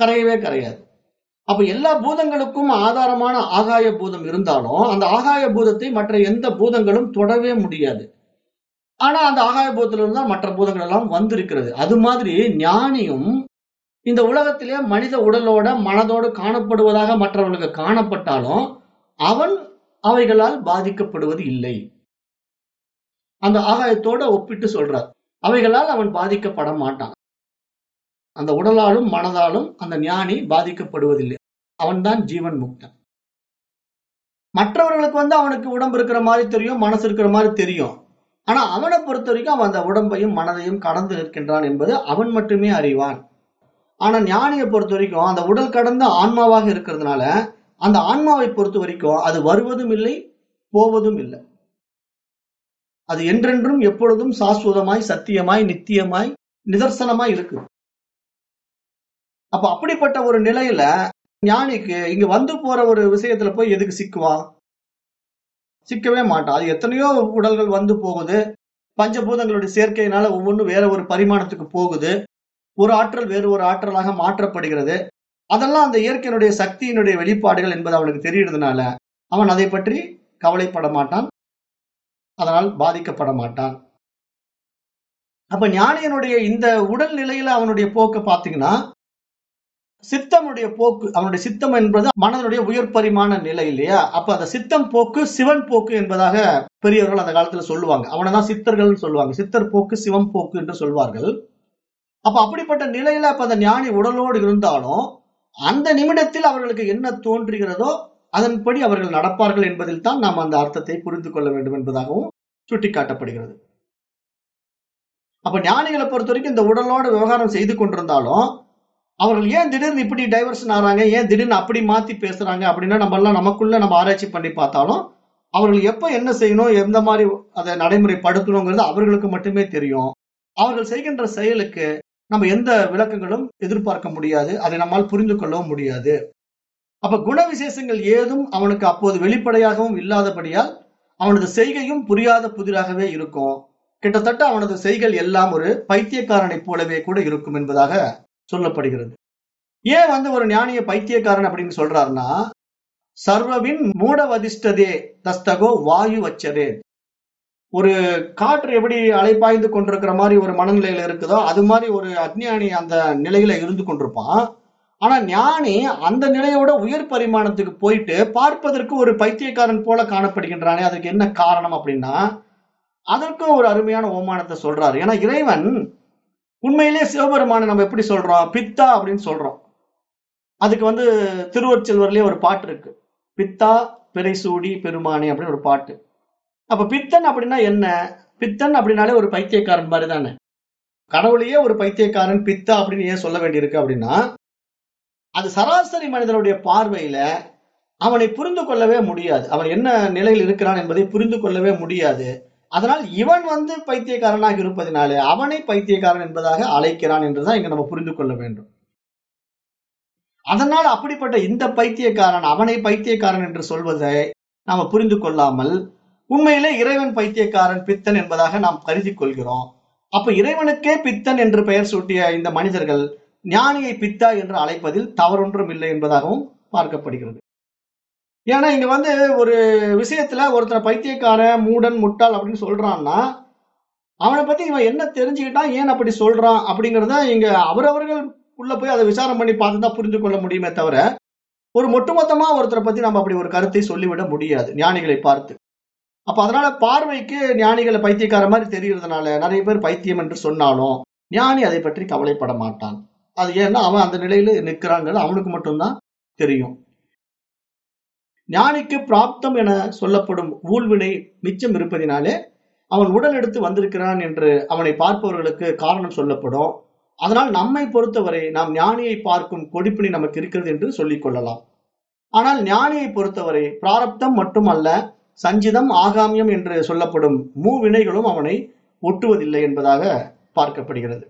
கரையவே கரையாது. அப்ப எல்லா பூதங்களுக்கும் ஆதாரமான ஆகாய பூதம் இருந்தாலும் அந்த ஆகாய பூதத்தை மற்ற எந்த பூதங்களும் தொடவே முடியாது. ஆனா அந்த ஆகாய பூதத்திலிருந்து தான் மற்ற பூதங்கள் எல்லாம் வந்திருக்கிறது. அது மாதிரி ஞானியும் இந்த உலகத்திலே மனித உடலோட மனதோடு காணப்படுவதாக மற்றவர்களுக்கு காணப்பட்டாலும் அவன் அவைகளால் பாதிக்கப்படுவது இல்லை. அந்த ஆகாயத்தோட ஒப்பிட்டு சொல்றார். அவைகளால் அவன் பாதிக்கப்பட மாட்டான். அந்த உடலாலும் மனதாலும் அந்த ஞானி பாதிக்கப்படுவதில்லை. அவன்தான் ஜீவன் முக்தன். மற்றவர்களுக்கு வந்து அவனுக்கு உடம்பு இருக்கிற மாதிரி தெரியும் மனசு இருக்கிற மாதிரி தெரியும். ஆனா அவனை பொறுத்த வரைக்கும் அவன் அந்த உடம்பையும் மனதையும் கடந்து நிற்கின்றான் என்பது அவன் மட்டுமே அறிவான். ஆனா ஞானியை பொறுத்த வரைக்கும் அந்த உடல் கடந்த ஆன்மாவாக இருக்கிறதுனால அந்த ஆன்மாவை பொறுத்த வரைக்கும் அது வருவதும் இல்லை போவதும் இல்லை. அது என்றென்றும் எப்பொழுதும் சாஸ்வதமாய் சத்தியமாய் நித்தியமாய் நிதர்சனமாய் இருக்கு அப்ப அப்படிப்பட்ட ஒரு நிலையில ஞானிக்கு இங்க வந்து போற ஒரு விஷயத்துல போய் எதுக்கு சிக்குவான் சிக்கவே மாட்டான் அது எத்தனையோ உடல்கள் வந்து போகுது. பஞ்சபூதங்களுடைய சேர்க்கையினால ஒவ்வொன்றும் வேற ஒரு பரிமாணத்துக்கு போகுது. ஒரு ஆற்றல் வேறு ஒரு ஆற்றலாக மாற்றப்படுகிறது. அதெல்லாம் அந்த இயற்கையினுடைய சக்தியினுடைய வெளிப்பாடுகள் என்பது அவனுக்கு தெரியறதுனால அவன் அதை பற்றி கவலைப்பட மாட்டான். அதனால் பாதிக்கப்பட மாட்டான். அப்ப ஞானியனுடைய இந்த உடல் நிலையில அவனுடைய போக்க பாத்தீங்கன்னா சித்தமுடைய போக்கு அவனுடைய சித்தம் என்பது மனதனுடைய உயர் பரிமாண நிலை இல்லையா? அப்ப அந்த சித்தம் போக்கு சிவன் போக்கு என்பதாக பெரியவர்கள் அந்த காலத்துல சொல்லுவாங்க. அவனதான் சித்தர்கள் சொல்லுவாங்க. சித்தர் போக்கு சிவம் போக்கு என்று சொல்வார்கள். அப்ப அப்படிப்பட்ட நிலையில அப்ப அந்த ஞானி உடலோடு இருந்தாலும் அந்த நிமிடத்தில் அவர்களுக்கு என்ன தோன்றுகிறதோ அதன்படி அவர்கள் நடப்பார்கள் என்பதில் தான் நாம் அந்த அர்த்தத்தை புரிந்து கொள்ள வேண்டும் என்பதாகவும் சுட்டிக்காட்டப்படுகிறது. அப்ப ஞானிகளை பொறுத்த வரைக்கும் இந்த உடலோட விவகாரம் செய்து கொண்டிருந்தாலும் அவர்கள் ஏன் திடீர்னு இப்படி டைவர்ஷன் ஆறாங்க ஏன் திடீர்னு அப்படி மாத்தி பேசுறாங்க? அப்படின்னா நம்ம எல்லாம் நமக்குள்ள நம்ம ஆராய்ச்சி பண்ணி பார்த்தாலும் அவர்கள் எப்ப என்ன செய்யணும்? எந்த மாதிரி அதை நடைமுறைப்படுத்தணுங்கிறது அவர்களுக்கு மட்டுமே தெரியும். அவர்கள் செய்கின்ற செயலுக்கு நம்ம எந்த விளக்கங்களும் எதிர்பார்க்க முடியாது. அதை நம்மால் புரிந்து கொள்ளவும் முடியாது. அப்ப குண விசேஷங்கள் ஏதும் அவனுக்கு அப்போது வெளிப்படையாகவும் இல்லாதபடியால் அவனது செய்கையும் புரியாத புதிராகவே இருக்கும். கிட்டத்தட்ட அவனது செய்கள் எல்லாம் ஒரு பைத்தியக்காரனை போலவே கூட இருக்கும் என்பதாக சொல்லப்படுகிறது. ஏன் வந்து ஒரு ஞானிய பைத்தியக்காரன் அப்படின்னு சொல்றாருன்னா சர்வவின் மூடவதிஷ்டதே தஸ்தகோ வாயு வச்சதே. ஒரு காற்று எப்படி அலைப்பாய்ந்து கொண்டிருக்கிற மாதிரி ஒரு மனநிலையில இருக்குதோ அது மாதிரி ஒரு அஜ்ஞானி அந்த நிலையில இருந்து கொண்டிருப்பான். ஆனா ஞானி அந்த நிலையோட உயர் பரிமாணத்துக்கு போயிட்டு பார்ப்பதற்கு ஒரு பைத்தியக்காரன் போல காணப்படுகின்றானே அதுக்கு என்ன காரணம் அப்படின்னா அதற்கும் ஒரு அருமையான ஓமானத்தை சொல்றாரு. ஏன்னா இறைவன் உண்மையிலே சிவபெருமானை நம்ம எப்படி சொல்றோம்? பித்தா அப்படின்னு சொல்றோம். அதுக்கு வந்து திருவொற்செல்வர்லயே ஒரு பாட்டு இருக்கு. பித்தா பிறைசூடி பெருமானே அப்படின்னு ஒரு பாட்டு. அப்ப பித்தன் அப்படின்னா என்ன? பித்தன் அப்படின்னாலே ஒரு பைத்தியக்காரன் மாதிரி தானே. கடவுளையே ஒரு பைத்தியக்காரன் பித்தா அப்படின்னு ஏன் சொல்ல வேண்டியிருக்கு அப்படின்னா அது சராசரி மனிதனுடைய பார்வையில அவனை புரிந்து கொள்ளவே முடியாது. அவன் என்ன நிலையில் இருக்கிறான் என்பதை புரிந்து கொள்ளவே முடியாது. அதனால் இவன் வந்து பைத்தியக்காரனாக இருப்பதினாலே அவனை பைத்தியக்காரன் என்பதாக அழைக்கிறான் என்றுதான் இங்க நம்ம புரிந்து கொள்ள வேண்டும். அதனால் அப்படிப்பட்ட இந்த பைத்தியக்காரன் அவனை பைத்தியக்காரன் என்று சொல்வதை நாம புரிந்து கொள்ளாமல் உண்மையிலே இறைவன் பைத்தியக்காரன் பித்தன் என்பதாக நாம் கருதி கொள்கிறோம். அப்ப இறைவனுக்கே பித்தன் என்று பெயர் சூட்டிய இந்த மனிதர்கள் ஞானியை பித்தா என்று அழைப்பதில் தவறொன்றும் இல்லை என்பதாகவும் பார்க்கப்படுகிறது. ஏன்னா இங்க வந்து ஒரு விஷயத்துல ஒருத்தர் பைத்தியக்காரன் மூடன் முட்டாள் அப்படின்னு சொல்றான்னா அவனை பத்தி இவன் என்ன தெரிஞ்சுக்கிட்டான் ஏன் அப்படி சொல்றான் அப்படிங்கறத இங்க அவரவர்கள் உள்ள போய் அதை விசாரம் பண்ணி பார்த்து தான் புரிந்து கொள்ள முடியுமே தவிர ஒரு ஒட்டுமொத்தமா ஒருத்தரை பத்தி நம்ம அப்படி ஒரு கருத்தை சொல்லிவிட முடியாது ஞானிகளை பார்த்து. அப்ப அதனால பார்வைக்கு ஞானிகளை பைத்தியக்கார மாதிரி தெரியறதுனால நிறைய பேர் பைத்தியம் என்று சொன்னாலும் ஞானி அதை பற்றி கவலைப்பட மாட்டான். அது ஏன்னா அவன் அந்த நிலையில நிற்கிறாங்கிறது அவனுக்கு மட்டும்தான் தெரியும். ஞானிக்கு பிராப்தம் என சொல்லப்படும் ஊழ்வினை மிச்சம் இருப்பதினாலே அவன் உடல் எடுத்து வந்திருக்கிறான் என்று அவனை பார்ப்பவர்களுக்கு காரணம் சொல்லப்படும். அதனால் நம்மை பொறுத்தவரை நாம் ஞானியை பார்க்கும் கொடிப்பினை நமக்கு இருக்கிறது என்று சொல்லிக் கொள்ளலாம். ஆனால் ஞானியை பொறுத்தவரை பிராரப்தம் மட்டுமல்ல சஞ்சிதம் ஆகாமியம் என்று சொல்லப்படும் மூவினைகளும் அவனை ஒட்டுவதில்லை என்பதாக பார்க்கப்படுகிறது.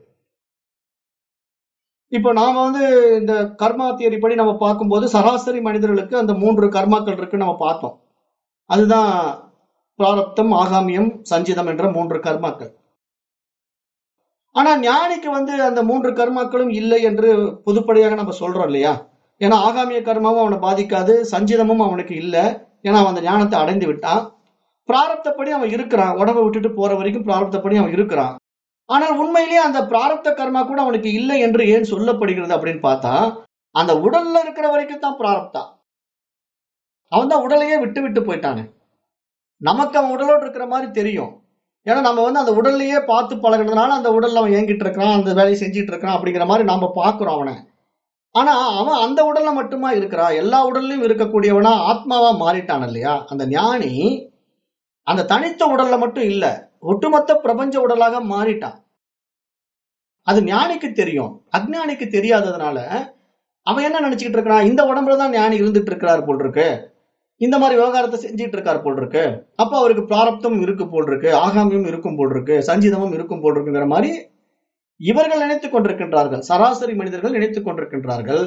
இப்போ நாம வந்து இந்த கர்மா தியரி படி நம்ம பார்க்கும்போது சராசரி மனிதர்களுக்கு அந்த மூன்று கர்மாக்கள் இருக்கு நம்ம பார்த்தோம். அதுதான் பிராரப்தம் ஆகாமியம் சஞ்சிதம் என்ற மூன்று கர்மாக்கள். ஆனா ஞானிக்கு வந்து அந்த மூன்று கர்மாக்களும் இல்லை என்று பொதுப்படையாக நம்ம சொல்றோம் இல்லையா? ஏன்னா ஆகாமிய கர்மாவும் அவனை பாதிக்காது சஞ்சிதமும் அவனுக்கு இல்லை. ஏன்னா அவன் அந்த ஞானத்தை அடைந்து விட்டான். பிராரப்தப்படி அவன் இருக்கிறான். உடம்பை விட்டுட்டு போற வரைக்கும் பிராரப்தப்படி அவன் இருக்கிறான். ஆனால் உண்மையிலேயே அந்த பிராரப்த கர்மா கூட அவனுக்கு இல்லை என்று ஏன் சொல்லப்படுகிறது அப்படின்னு பார்த்தா அந்த உடல்ல இருக்கிற வரைக்கும் தான் பிராரப்தா. அவன் தான் உடலையே விட்டு விட்டு போயிட்டானே. நமக்கு அவன் உடலோடு இருக்கிற மாதிரி தெரியும். ஏன்னா நம்ம வந்து அந்த உடல்லையே பார்த்து பழகினதுனால அந்த உடல்ல அவன் ஏங்கிட்டு இருக்கிறான் அந்த வேலையை செஞ்சுட்டு இருக்கிறான் அப்படிங்கிற மாதிரி நாம பாக்குறோம் அவனை. ஆனா அவன் அந்த உடல்ல மட்டுமா இருக்கிறா? எல்லா உடல்லையும் இருக்கக்கூடியவனா ஆத்மாவா மாறிட்டான் இல்லையா? அந்த ஞானி அந்த தனித்த உடல்ல மட்டும் இல்லை. ஒட்டுமொத்த பிரபஞ்ச உடலாக மாறிட்டான் அது ஞானிக்கு தெரியும். அஜ்ஞானிக்கு தெரியாததுனால அவன் என்ன நினைச்சுக்கிட்டு இருக்கான் இந்த உடம்புல தான் ஞானி இருந்துட்டு இருக்கிறார் போல் இருக்கு இந்த மாதிரி விவகாரத்தை செஞ்சிட்டு இருக்கார் போல் இருக்கு அப்ப அவருக்கு பிராரப்தம் இருக்கு போல் இருக்கு ஆகாமியம் இருக்கும் போல் இருக்கு சஞ்சீதமும் இருக்கும் போல் இருக்குங்கிற மாதிரி இவர்கள் நினைத்துக் கொண்டிருக்கின்றார்கள். சராசரி மனிதர்கள் நினைத்துக் கொண்டிருக்கின்றார்கள்.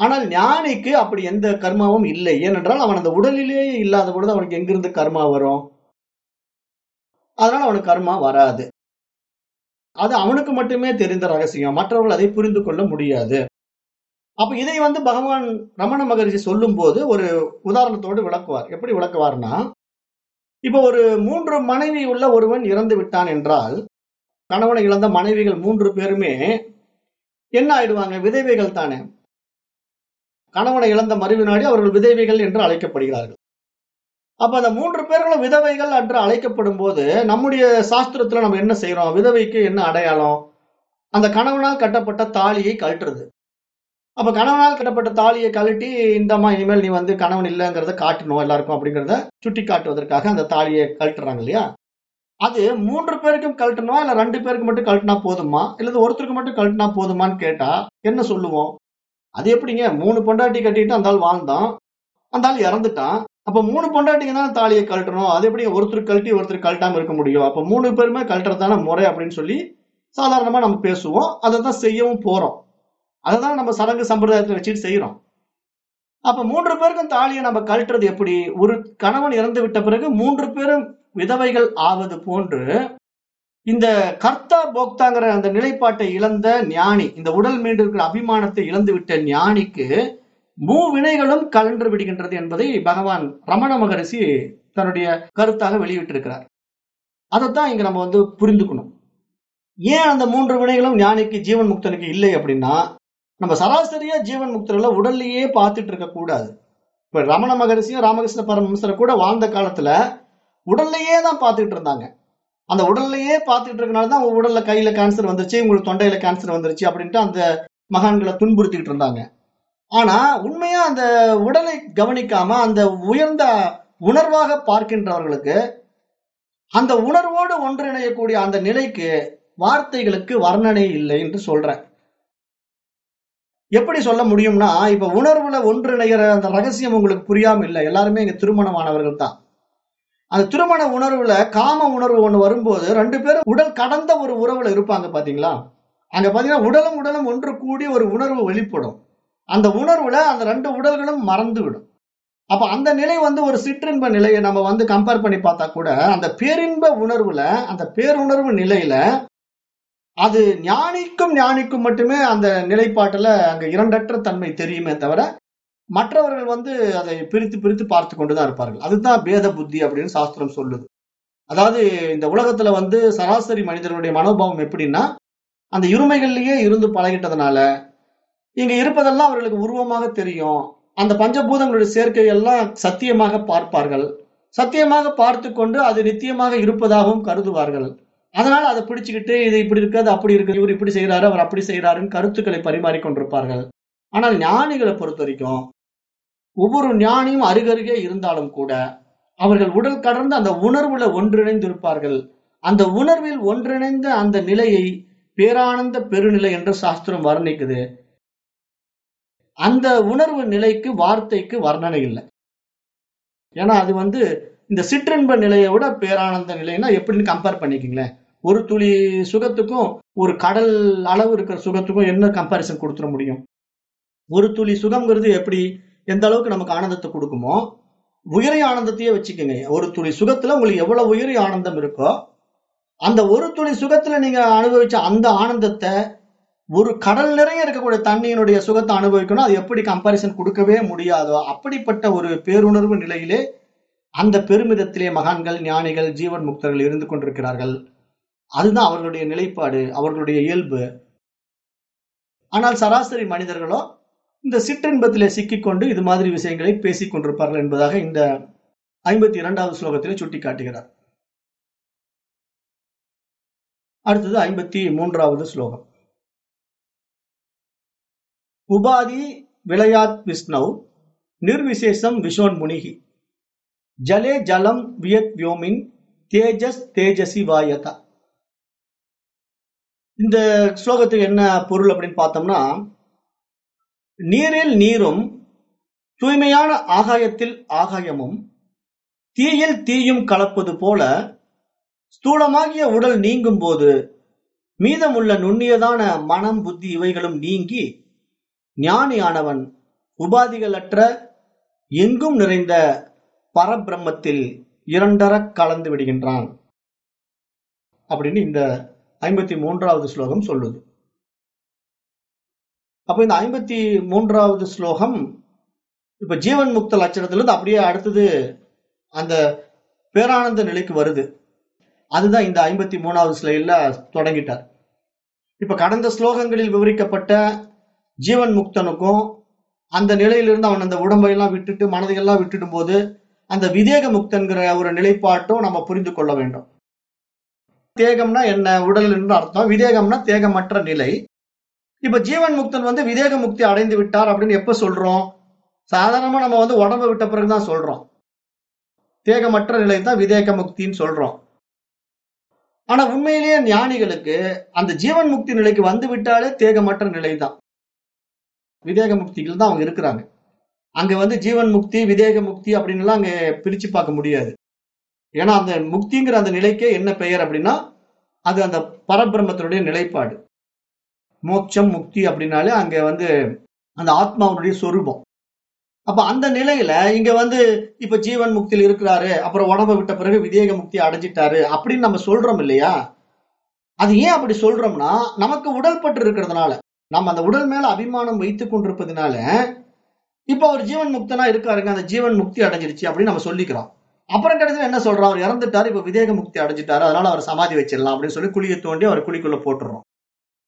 ஆனால் ஞானிக்கு அப்படி எந்த கர்மாவும் இல்லை. ஏனென்றால் அவன் அந்த உடலிலேயே இல்லாத பொழுது அவனுக்கு எங்கிருந்து கர்மா வரும்? அதனால அவனுக்கு கர்மா வராது. அது அவனுக்கு மட்டுமே தெரிந்த ரகசியம். மற்றவர்கள் அதை புரிந்து கொள்ள முடியாது. அப்ப இதை வந்து பகவான் ரமண மகரிஷி சொல்லும் போது ஒரு உதாரணத்தோடு விளக்குவார். எப்படி விளக்குவார்னா இப்ப ஒரு மூன்று மனைவி உள்ள ஒருவன் இறந்து விட்டான் என்றால் கணவனை இழந்த மனைவிகள் மூன்று பேருமே என்ன ஆயிடுவாங்க? விதவைகள் தானே. கணவனை இழந்த மறுவினாடி அவர்கள் விதவைகள் என்று அழைக்கப்படுகிறார்கள். அப்ப அந்த மூன்று பேர்களும் விதவைகள் என்று அழைக்கப்படும் போது நம்முடைய சாஸ்திரத்துல நம்ம என்ன செய்யறோம் விதவைக்கு என்ன அடையாளம்? அந்த கணவனால் கட்டப்பட்ட தாலியை கழட்டுறது. அப்ப கணவனால் கட்டப்பட்ட தாலியை கழட்டி இந்தம்மா இனிமேல் நீ வந்து கணவன் இல்லைங்கிறத காட்டணும் எல்லாருக்கும் அப்படிங்கிறத சுட்டி காட்டுவதற்காக அந்த தாலியை கழட்டுறாங்க இல்லையா? அது மூன்று பேருக்கும் கழட்டணுமா? இல்ல ரெண்டு பேருக்கு மட்டும் கழட்டினா போதுமா? இல்லது ஒருத்தருக்கு மட்டும் கழட்டினா போதுமான்னு கேட்டா என்ன சொல்லுவோம்? அது எப்படிங்க? மூணு பொண்டாட்டி கட்டிட்டு அந்த ஆள் வாழ்ந்தான். அந்த ஆள் இறந்துட்டான். அப்ப மூணு பொண்டாட்டிங்க தானே தாலியை கழட்டணும். அது எப்படி ஒருத்தர் கழட்டி ஒருத்தர் கழட்டாம இருக்க முடியும்? அப்ப மூணு பேருமே கழட்டுறதான முறை அப்படின்னு சொல்லி சாதாரணமா நம்ம பேசுவோம். அதை தான் செய்யவும் போறோம். அதை தான் நம்ம சடங்கு சம்பிரதாயத்தை வச்சுட்டு செய்யறோம் அப்ப மூன்று பேருக்கும் தாலியை நம்ம கழட்டுறது எப்படி? ஒரு கணவன் இறந்து விட்ட பிறகு மூன்று பேரும் விதவைகள் ஆவது போன்று இந்த கர்த்தா போக்தாங்கிற அந்த நிலைப்பாட்டை இழந்த ஞானி இந்த உடல் மீண்டு இருக்கிற அபிமானத்தை இழந்து விட்ட ஞானிக்கு மூவினைகளும் கலன்று விடுகின்றது என்பதை பகவான் ரமண மகரிஷி தன்னுடைய கருத்தாக வெளியிட்டிருக்கிறார். அதைத்தான் இங்க நம்ம வந்து புரிந்துக்கணும். ஏன் அந்த மூன்று வினைகளும் ஞானிக்கு ஜீவன் முக்தனுக்கு இல்லை அப்படின்னா நம்ம சராசரியா ஜீவன் முக்தர்களை உடல்லையே பார்த்துட்டு இருக்க கூடாது. இப்ப ரமண மகரிஷியும் ராமகிருஷ்ண பரமஹம்சரை கூட வாழ்ந்த காலத்துல உடல்லையே தான் பார்த்துட்டு இருந்தாங்க. அந்த உடல்லையே பார்த்துட்டு இருக்கனால தான் உங்க உடல்ல கையில கேன்சர் வந்துருச்சு உங்களுக்கு தொண்டையில கேன்சர் வந்துருச்சு அப்படின்ட்டு அந்த மகான்களை துன்புறுத்திட்டு இருந்தாங்க. ஆனா உண்மையா அந்த உடலை கவனிக்காம அந்த உயர்ந்த உணர்வாக பார்க்கின்றவர்களுக்கு அந்த உணர்வோடு ஒன்றிணையக்கூடிய அந்த நிலைக்கு வார்த்தைகளுக்கு வர்ணனை இல்லை என்று சொல்றேன். எப்படி சொல்ல முடியும்னா இப்ப உணர்வுல ஒன்றிணைகிற அந்த ரகசியம் உங்களுக்கு புரியாம இல்லை. எல்லாருமே இங்க திருமணமானவர்கள் தான். அந்த திருமண உணர்வுல காம உணர்வு ஒண்ணு வரும்போது ரெண்டு பேரும் உடல் கடந்த ஒரு உறவுல இருப்பாங்க பாத்தீங்களா? அங்க பாத்தீங்கன்னா உடலும் உடலும் ஒன்று கூடி ஒரு உணர்வு வெளிப்படும். அந்த உணர்வுல அந்த ரெண்டு உடல்களும் மறந்து விடும் அப்ப அந்த நிலை வந்து ஒரு சிற்றின்ப நிலையை நம்ம வந்து கம்பேர் பண்ணி பார்த்தா கூட அந்த பேரின்ப உணர்வுல அந்த பேருணர்வு நிலையில அது ஞானிக்கும் ஞானிக்கும் மட்டுமே அந்த நிலைப்பாட்டுல அங்க இரண்டற்ற தன்மை தெரியுமே தவிர மற்றவர்கள் வந்து அதை பிரித்து பிரித்து பார்த்து கொண்டுதான் இருப்பார்கள். அதுதான் பேத புத்தி அப்படின்னு சாஸ்திரம் சொல்லுது. அதாவது இந்த உலகத்துல வந்து சராசரி மனிதர்களுடைய மனோபாவம் எப்படின்னா அந்த இருமைகள்லயே இருந்து பழகிட்டதுனால இங்க இருப்பதெல்லாம் அவர்களுக்கு உருவமாக தெரியும். அந்த பஞ்சபூதங்களுடைய சேர்க்கை எல்லாம் சத்தியமாக பார்ப்பார்கள். சத்தியமாக பார்த்து கொண்டு அது நித்தியமாக இருப்பதாகவும் கருதுவார்கள். அதனால் அதை பிடிச்சுக்கிட்டு இது இப்படி இருக்கு அது அப்படி இருக்கு இவர் இப்படி செய்கிறாரு அவர் அப்படி செய்கிறாருன்னு கருத்துக்களை பரிமாறிக்கொண்டிருப்பார்கள் ஆனால் ஞானிகளை பொறுத்த வரைக்கும் ஒவ்வொரு ஞானியும் அருகருகே இருந்தாலும் கூட அவர்கள் உடல் கடந்து அந்த உணர்வுல ஒன்றிணைந்து இருப்பார்கள் அந்த உணர்வில் ஒன்றிணைந்த அந்த நிலையை பேரானந்த பெருநிலை என்று சாஸ்திரம் வர்ணிக்குது. அந்த உணர்வு நிலைக்கு வார்த்தைக்கு வர்ணனை இல்லை. ஏன்னா அது வந்து இந்த சிற்றின்ப நிலையை விட பேரானந்த நிலைன்னா எப்படின்னு கம்பேர் பண்ணிக்கிங்களேன். ஒரு துளி சுகத்துக்கும் ஒரு கடல் அளவு இருக்கிற சுகத்துக்கும் என்ன கம்பாரிசன் கொடுத்துட முடியும்? ஒரு துளி சுகம்ங்கிறது எப்படி எந்த அளவுக்கு நமக்கு ஆனந்தத்தை கொடுக்குமோ உயிரை ஆனந்தத்தையே வச்சுக்கோங்க. ஒரு துளி சுகத்துல உங்களுக்கு எவ்வளவு உயிரி ஆனந்தம் இருக்கோ அந்த ஒரு துளி சுகத்துல நீங்க அனுபவிச்ச அந்த ஆனந்தத்தை ஒரு கடல் நிறைய இருக்கக்கூடிய தண்ணியினுடைய சுகத்தை அனுபவிக்கணும். அது எப்படி கம்பாரிசன் கொடுக்கவே முடியாதோ அப்படிப்பட்ட ஒரு பேருணர்வு நிலையிலே அந்த பெருமிதத்திலே மகான்கள் ஞானிகள் ஜீவன் முக்தர்கள் இருந்து கொண்டிருக்கிறார்கள். அதுதான் அவர்களுடைய நிலைப்பாடு அவர்களுடைய இயல்பு. ஆனால் சராசரி மனிதர்களோ இந்த சிற்றின்பத்திலே சிக்கிக்கொண்டு இது மாதிரி விஷயங்களை பேசிக் கொண்டிருப்பார்கள் என்பதாக இந்த ஐம்பத்தி இரண்டாவது ஸ்லோகத்திலே சுட்டி காட்டுகிறார் அடுத்தது ஐம்பத்தி மூன்றாவது ஸ்லோகம். உபாதி விளையாத் விஷ்ணவ் நிர்விசேஷம் விஷோன் முனிகி ஜலே ஜலம் வியத் வியோமின் தேஜஸ் தேஜசி வாயதா. இந்த ஸ்லோகத்துக்கு என்ன பொருள் அப்படின்னு பார்த்தோம்னா நீரில் நீரும் தூய்மையான ஆகாயத்தில் ஆகாயமும் தீயில் தீயும் கலப்பது போல ஸ்தூலமாகிய உடல் நீங்கும் போது மீதமுள்ள நுண்ணியதான மனம் புத்தி இவைகளும் நீங்கி ஞானியானவன் உபாதிகளற்ற எங்கும் நிறைந்த பரபிரம்மத்தில் இரண்டர கலந்து விடுகின்றான். அப்படின்னு இந்த ஐம்பத்தி மூன்றாவது ஸ்லோகம் சொல்லுது. அப்ப இந்த ஐம்பத்தி மூன்றாவது ஸ்லோகம் இப்ப ஜீவன் முக்த லட்சணத்திலிருந்து அப்படியே அடுத்தது அந்த பேரானந்த நிலைக்கு வருது. அதுதான் இந்த ஐம்பத்தி மூணாவது ஸ்லைட்ல தொடங்கிட்டார். இப்ப கடந்த ஸ்லோகங்களில் விவரிக்கப்பட்ட ஜீவன் முக்தனுக்கும் அந்த நிலையிலிருந்து அவன் அந்த உடம்பையெல்லாம் விட்டுட்டு மனதையெல்லாம் விட்டுடும் போது அந்த விதேக முக்தன்கிற ஒரு நிலைப்பாட்டும் நம்ம புரிந்து கொள்ள வேண்டும். தேகம்னா என்ன? உடல் என்று அர்த்தம். விதேகம்னா தேகமற்ற நிலை. இப்ப ஜீவன் முக்தன் வந்து விதேக முக்தி அடைந்து விட்டார் அப்படின்னு எப்ப சொல்றோம்? சாதாரணமா நம்ம வந்து உடம்பை விட்ட பிறகுதான் சொல்றோம். தேகமற்ற நிலை தான் விதேக முக்தின்னு சொல்றோம். ஆனா உண்மையிலேயே ஞானிகளுக்கு அந்த ஜீவன் முக்தி நிலைக்கு வந்து விட்டாலே தேகமற்ற நிலை தான். விதேக முக்திகள் தான் அவங்க இருக்கிறாங்க. அங்க வந்து ஜீவன் முக்தி விதேக முக்தி அப்படின்னுலாம் அங்க பிரிச்சு பார்க்க முடியாது. ஏன்னா அந்த முக்திங்கிற அந்த நிலைக்கே என்ன பெயர் அப்படின்னா அது அந்த பரபிரமத்தினுடைய நிலைப்பாடு. மோட்சம் முக்தி அப்படின்னாலே அங்க வந்து அந்த ஆத்மாவுடைய சொரூபம். அப்ப அந்த நிலையில இங்க வந்து இப்ப ஜீவன் முக்தியில் இருக்கிறாரு அப்புறம் உடம்ப விட்ட பிறகு விதேக முக்தி அடைஞ்சிட்டாரு அப்படின்னு நம்ம சொல்றோம் இல்லையா? அது ஏன் அப்படி சொல்றோம்னா நமக்கு உடல்பட்டு இருக்கிறதுனால. நம்ம அந்த உடல் மேல அபிமானம் வைத்துக் கொண்டிருப்பதுனால இப்ப அவர் ஜீவன் முக்தனா இருக்காருங்க அந்த ஜீவன் முக்தி அடைஞ்சிருச்சு அப்படின்னு நம்ம சொல்லிக்கிறோம். அப்புறம் கடைசியில் என்ன சொல்றோம்? அவர் இறந்துட்டாரு இப்ப விதேக முக்தி அடைஞ்சிட்டாரு அதனால அவர் சமாதி வச்சிடலாம் அப்படின்னு சொல்லி குழியை தோண்டி அவர் குழிக்குள்ள போட்டுறோம்.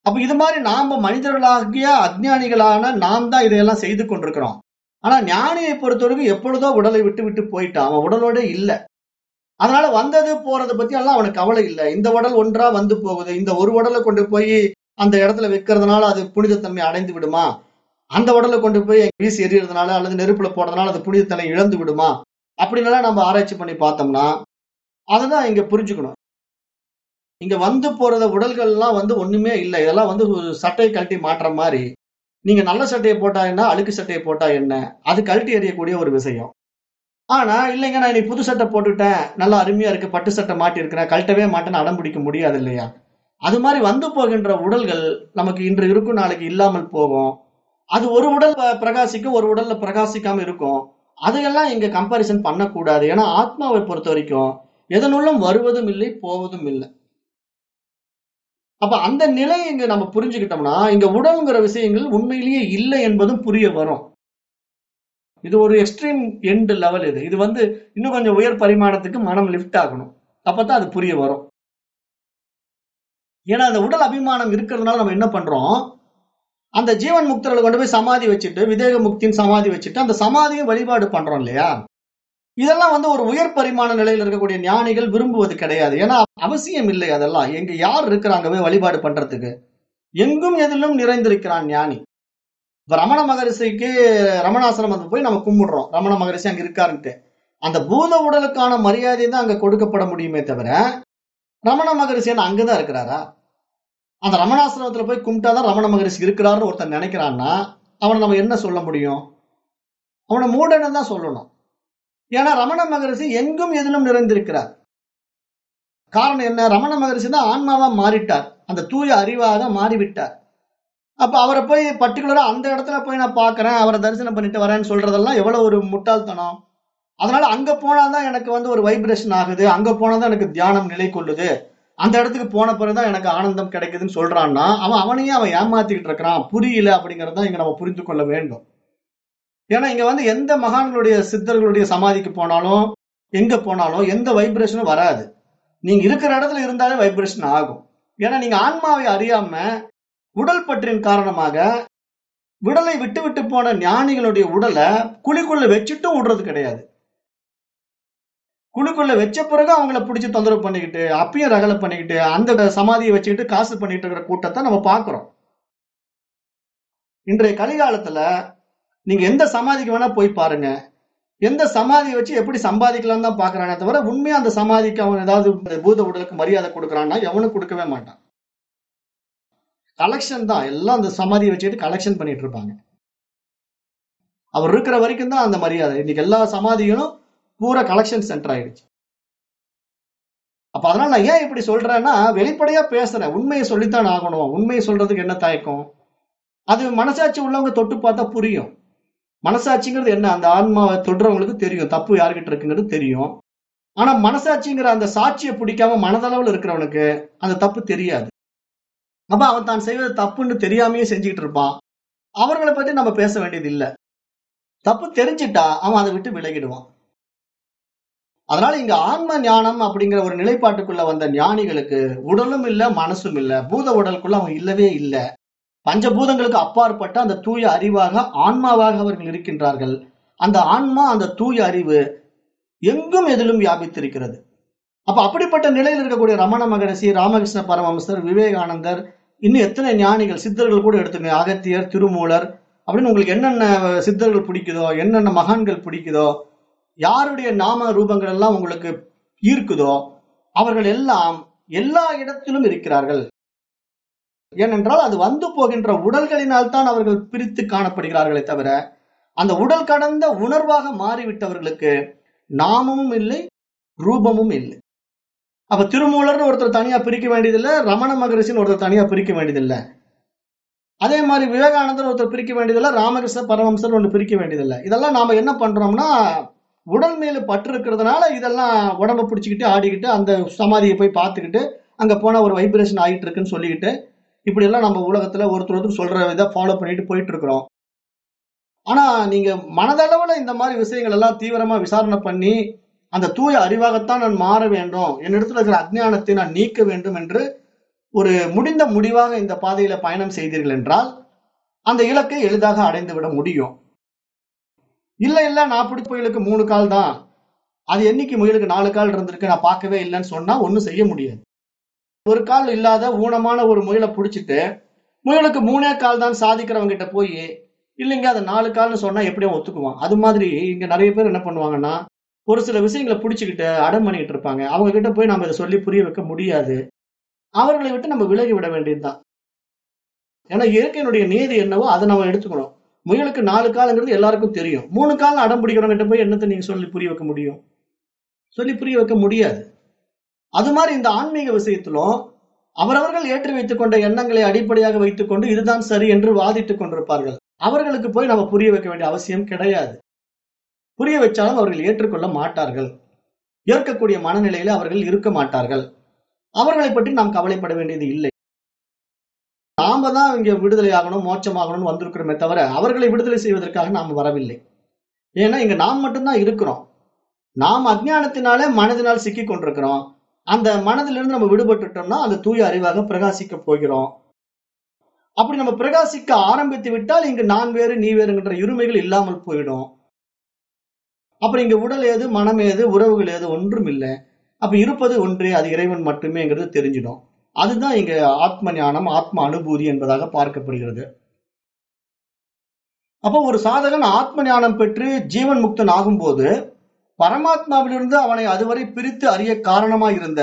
அப்ப இது மாதிரி நாம மனிதர்களாகிய அஜ்ஞானிகளான நாம் தான் இதையெல்லாம் செய்து கொண்டிருக்கிறோம். ஆனா ஞானியை பொறுத்தவரைக்கும் எப்பொழுதோ உடலை விட்டு விட்டு போயிட்டான். அவன் உடலோட இல்ல. அதனால வந்தது போறதை பத்தி எல்லாம் அவனுக்கு கவலை இல்லை. இந்த உடல் ஒன்றா வந்து போகுது. இந்த ஒரு உடலை கொண்டு போய் அந்த இடத்துல வைக்கிறதுனால அது புனிதத்தன்மை அடைந்து விடுமா? அந்த உடலை கொண்டு போய் வீசி எறியறதுனால அல்லது நெருப்புல போடுறதுனால அது புனிதத்தன்மை இழந்து விடுமா? அப்படின்னால நம்ம ஆராய்ச்சி பண்ணி பார்த்தோம்னா அதுதான் இங்க புரிஞ்சுக்கணும். இங்க வந்து போறத உடல்கள் எல்லாம் வந்து ஒண்ணுமே இல்லை. இதெல்லாம் வந்து ஒரு சட்டையை கழட்டி மாற்ற மாதிரி. நீங்க நல்ல சட்டையை போட்டா என்ன? அழுக்கு சட்டையை போட்டா என்ன? அது கழட்டி எறியக்கூடிய ஒரு விஷயம். ஆனா இல்லைங்க நான் இன்னைக்கு புது சட்டை போட்டுட்டேன். நல்லா அருமையா இருக்கு. பட்டு சட்டை மாட்டி இருக்கிறேன் கழட்டவே மாட்டேன்னு அடம் பிடிக்க முடியாது இல்லையா? அது மாதிரி வந்து போகின்ற உடல்கள் நமக்கு இன்று இருக்கும் நாளைக்கு இல்லாமல் போகும். அது ஒரு உடல் பிரகாசிக்கும் ஒரு உடல்ல பிரகாசிக்காம இருக்கும். அதையெல்லாம் இங்க கம்பாரிசன் பண்ணக்கூடாது. ஏன்னா ஆத்மாவை பொறுத்த வரைக்கும் எதனுள்ளும் வருவதும் இல்லை போவதும் இல்லை. அப்ப அந்த நிலையை இங்க நம்ம புரிஞ்சுக்கிட்டோம்னா இங்க உடல்ங்கிற விஷயங்கள் உண்மையிலேயே இல்லை என்பதும் புரிய வரும். இது ஒரு எக்ஸ்ட்ரீம் எண்டு லெவல் இது. இது வந்து இன்னும் கொஞ்சம் உயர் பரிமாணத்துக்கு மனம் லிஃப்ட் ஆகணும். அப்பதான் அது புரிய வரும். ஏன்னா அந்த உடல் அபிமானம் இருக்கிறதுனால நம்ம என்ன பண்றோம்? அந்த ஜீவன் முக்தர்களை கொண்டு போய் சமாதி வச்சுட்டு விதேக முக்தின் சமாதி வச்சுட்டு அந்த சமாதியும் வழிபாடு பண்றோம் இல்லையா? இதெல்லாம் வந்து ஒரு உயர் பரிமாண நிலையில் இருக்கக்கூடிய ஞானிகள் விரும்புவது கிடையாது. ஏன்னா அவசியம் இல்லை அதெல்லாம். எங்க யார் இருக்கிறாங்க போய் வழிபாடு பண்றதுக்கு? எங்கும் எதிலும் நிறைந்திருக்கிறான் ஞானி. இப்ப ரமண மகரிஷிக்கு ரமணாசிரமத்துக்கு போய் நம்ம கும்பிடுறோம். ரமண மகரிஷி அங்க இருக்காருன்ட்டு. அந்த பூத உடலுக்கான மரியாதை தான் அங்க கொடுக்கப்பட முடியுமே தவிர ரமண மகரிஷி என்ன அங்கதான் இருக்கிறாரா? அந்த ரமணாசிரமத்துல போய் கும்பிட்டாதான் ரமண மகரிஷி இருக்கிறாருன்னு ஒருத்தன் நினைக்கிறான்னா அவனை நம்ம என்ன சொல்ல முடியும்? அவனை மூடன்னு தான் சொல்லணும். ஏன்னா ரமண மகரிஷி எங்கும் எதிலும் நிறைந்திருக்கிறார். காரணம் என்ன? ரமண மகரிஷி தான் ஆன்மாவா மாறிட்டார். அந்த தூய அறிவாக மாறிவிட்டார். அப்ப அவரை போய் பர்டிகுலரா அந்த இடத்துல போய் நான் பாக்குறேன் அவரை தரிசனம் பண்ணிட்டு வரேன்னு சொல்றதெல்லாம் எவ்வளவு ஒரு முட்டாள்தனம். அதனால அங்க போனாதான் எனக்கு வந்து ஒரு வைப்ரேஷன் ஆகுது அங்க போனாதான் எனக்கு தியானம் நிலை கொள்ளுது. அந்த இடத்துக்கு போன பிறகுதான் எனக்கு ஆனந்தம் கிடைக்குதுன்னு சொல்றான்னா அவன் அவனையே அவன் ஏமாத்திக்கிட்டு இருக்கிறான். புரியல அப்படிங்கறத இங்க நம்ம புரிந்து கொள்ள வேண்டும். ஏன்னா இங்க வந்து எந்த மகான்களுடைய சித்தர்களுடைய சமாதிக்கு போனாலும் எங்க போனாலும் எந்த வைப்ரேஷனும் வராது. நீங்க இருக்கிற இடத்துல இருந்தாலே வைப்ரேஷன் ஆகும். ஏன்னா நீங்க ஆன்மாவை அறியாம உடல் பற்றின் காரணமாக விடலை விட்டு விட்டு போன ஞானிகளுடைய உடலை குழிக்குள்ள வச்சுட்டும் விடுறது கிடையாது. குழுக்குள்ள வச்ச பிறகு அவங்கள பிடிச்சி தொந்தரவு பண்ணிக்கிட்டு அப்பயும் ரகலை பண்ணிக்கிட்டு அந்த சமாதியை வச்சுக்கிட்டு காசு பண்ணிட்டு இருக்கிற கூட்டத்தை நம்ம பார்க்கிறோம். இன்றைய கலிகாலத்துல நீங்க எந்த சமாதிக்கு வேணா போய் பாருங்க. எந்த சமாதியை வச்சு எப்படி சம்பாதிக்கலாம் தான் பாக்குறானே தவிர உண்மையா அந்த சமாதிக்கு அவன் ஏதாவது பூத உடலுக்கு மரியாதை கொடுக்குறான்னா எவனும் கொடுக்கவே மாட்டான். கலெக்ஷன் தான். எல்லாம் அந்த சமாதியை வச்சுக்கிட்டு கலெக்ஷன் பண்ணிட்டு இருப்பாங்க. அவர் இருக்கிற வரைக்கும் தான் அந்த மரியாதை. இன்னைக்கு எல்லா சமாதிகளும் பூரா கலெக்ஷன் சென்டர் ஆயிடுச்சு. அப்ப அதனால நான் ஏன் இப்படி சொல்றேன்னா வெளிப்படையா பேசுறேன். உண்மையை சொல்லித்தான் ஆகணும். உண்மையை சொல்றதுக்கு என்ன தயக்கம்? அது மனசாட்சி உள்ளவங்க தொட்டு பார்த்தா புரியும். மனசாட்சிங்கிறது என்ன? அந்த ஆன்மாவை தொடுறவங்களுக்கு தெரியும். தப்பு யாருக்கிட்ட இருக்குங்கிறது தெரியும். ஆனா மனசாட்சிங்கிற அந்த சாட்சியை பிடிக்காம மனதளவுல இருக்கிறவனுக்கு அந்த தப்பு தெரியாது. அப்ப அவன் தான் செய்வது தப்புன்னு தெரியாமையே செஞ்சுக்கிட்டு இருப்பான். அவர்களை பத்தி நம்ம பேச வேண்டியது இல்லை தப்பு தெரிஞ்சிட்டா அவன் அதை விட்டு விலகிடுவான். அதனால இங்க ஆன்ம ஞானம் அப்படிங்கிற ஒரு நிலைப்பாட்டுக்குள்ள வந்த ஞானிகளுக்கு உடலும் இல்ல மனசும் இல்ல. பூத உடலுக்குள்ள அவங்க இல்லவே இல்லை. பஞ்சபூதங்களுக்கு அப்பாற்பட்ட அந்த தூய அறிவாக ஆன்மாவாக அவர்கள் இருக்கின்றார்கள். அந்த ஆன்மா அந்த தூய அறிவு எங்கும் எதிலும் வியாபித்திருக்கிறது. அப்ப அப்படிப்பட்ட நிலையில் இருக்கக்கூடிய ரமண மகரிஷி ராமகிருஷ்ண பரமஹம்சர் விவேகானந்தர் இன்னும் எத்தனை ஞானிகள் சித்தர்கள் கூட எடுத்துங்க அகத்தியர் திருமூலர் அப்படின்னு உங்களுக்கு என்னென்ன சித்தர்கள் பிடிக்குதோ என்னென்ன மகான்கள் பிடிக்குதோ யாருடைய நாம ரூபங்கள் எல்லாம் உங்களுக்கு ஈர்க்குதோ அவர்கள் எல்லாம் எல்லா இடத்திலும் இருக்கிறார்கள். ஏனென்றால் அது வந்து போகின்ற உடல்களினால் தான் அவர்கள் பிரித்து காணப்படுகிறார்களே தவிர அந்த உடல் கடந்த உணர்வாக மாறிவிட்டவர்களுக்கு நாமமும் இல்லை ரூபமும் இல்லை. அப்ப திருமூலர்னு ஒருத்தர் தனியா பிரிக்க வேண்டியதில்லை ரமண மகரிஷின்னு ஒருத்தர் தனியா பிரிக்க வேண்டியதில்லை. அதே மாதிரி விவேகானந்தர் ஒருத்தர் பிரிக்க வேண்டியதில்லை ராமகிருஷ்ண பரமம்சர் ஒன்று பிரிக்க வேண்டியதில்லை. இதெல்லாம் நாம என்ன பண்றோம்னா உடல் மேல பற்று இருக்கிறதுனால இதெல்லாம் உடம்ப பிடிச்சிக்கிட்டு ஆடிக்கிட்டு அந்த சமாதியை போய் பார்த்துக்கிட்டு அங்க போன ஒரு வைப்ரேஷன் ஆகிட்டு இருக்குன்னு சொல்லிக்கிட்டு இப்படி எல்லாம் நம்ம உலகத்துல ஒருத்தர் ஒருத்தர் சொல்ற இதை ஃபாலோ பண்ணிட்டு போயிட்டு இருக்கிறோம் ஆனா நீங்க மனதளவுல இந்த மாதிரி விஷயங்கள் எல்லாம் தீவிரமா விசாரணை பண்ணி அந்த தூய அறிவாகத்தான் நான் மாற வேண்டும் என்னிடத்துல இருக்கிற அஜ்ஞானத்தை நான் நீக்க வேண்டும் என்று ஒரு முடிந்த முடிவாக இந்த பாதையில பயணம் செய்தீர்கள் என்றால் அந்த இலக்கை எளிதாக அடைந்து விட முடியும். இல்ல இல்ல நான் பிடிச்ச முயலுக்கு மூணு கால் தான். அது என்னைக்கு முயலுக்கு நாலு கால் இருந்திருக்கு நான் பார்க்கவே இல்லைன்னு சொன்னா ஒன்றும் செய்ய முடியாது. ஒரு கால் இல்லாத ஊனமான ஒரு முயலை பிடிச்சிட்டு முயலுக்கு மூணே கால் தான் சாதிக்கிறவங்க கிட்ட போய் இல்லைங்க அதை நாலு கால்னு சொன்னா எப்படியும் ஒத்துக்குவான். அது மாதிரி இங்க நிறைய பேர் என்ன பண்ணுவாங்கன்னா ஒரு சில விஷயங்களை பிடிச்சிக்கிட்டு அடம் பண்ணிக்கிட்டு இருப்பாங்க. அவங்க கிட்ட போய் நம்ம இதை சொல்லி புரிய வைக்க முடியாது. அவர்களை விட்டு நம்ம விலகி விட வேண்டியதுதான். ஏன்னா இயற்கையினுடைய நீதி என்னவோ அதை நம்ம எடுத்துக்கணும். முயலுக்கு நாலு காலங்கிறது எல்லாருக்கும் தெரியும். மூணு காலம் அடம் பிடிக்கிறவங்க போய் என்னத்தை நீங்க சொல்லி புரிய வைக்க முடியும்? சொல்லி புரிய வைக்க முடியாது. அது மாதிரி இந்த ஆன்மீக விஷயத்திலும் அவரவர்கள் ஏற்றி வைத்துக் கொண்ட எண்ணங்களை அடிப்படையாக வைத்துக்கொண்டு இதுதான் சரி என்று வாதிட்டுக் கொண்டிருப்பார்கள். அவர்களுக்கு போய் நம்ம புரிய வைக்க வேண்டிய அவசியம் கிடையாது. புரிய வச்சாலும் அவர்கள் ஏற்றுக்கொள்ள மாட்டார்கள். ஏற்கக்கூடிய மனநிலையில அவர்கள் இருக்க மாட்டார்கள். அவர்களை பற்றி நாம் கவலைப்பட வேண்டியது இல்லை. நாம தான் இங்க விடுதலை ஆகணும் மோட்சமாகணும்னு வந்திருக்கிறோமே தவிர அவர்களை விடுதலை செய்வதற்காக நாம் வரவில்லை. ஏன்னா இங்க நாம் மட்டும்தான் இருக்கிறோம். நாம் அஜ்ஞானத்தினாலே மனதினால் சிக்கி கொண்டிருக்கிறோம். அந்த மனதிலிருந்து நம்ம விடுபட்டுட்டோம்னா அந்த தூய அறிவாக பிரகாசிக்க போகிறோம். அப்படி நம்ம பிரகாசிக்க ஆரம்பித்து விட்டால் இங்கு நான் வேறு நீ வேறுங்கிற இருமைகள் இல்லாமல் போயிடும். அப்புறம் இங்க உடல் ஏது மனம் ஏது உறவுகள் ஏது ஒன்றும் இல்லை. அப்ப இருப்பது ஒன்றே அது இறைவன் மட்டுமேங்கிறது தெரிஞ்சிடும். அதுதான் இங்க ஆத்ம ஞானம் ஆத்ம அனுபூதி என்பதாக பார்க்கப்படுகிறது. அப்போ ஒரு சாதகன் ஆத்ம ஞானம் பெற்று ஜீவன் முக்தன் ஆகும்போது பரமாத்மாவிலிருந்து அவனை அதுவரை பிரித்து அறிய காரணமாக இருந்த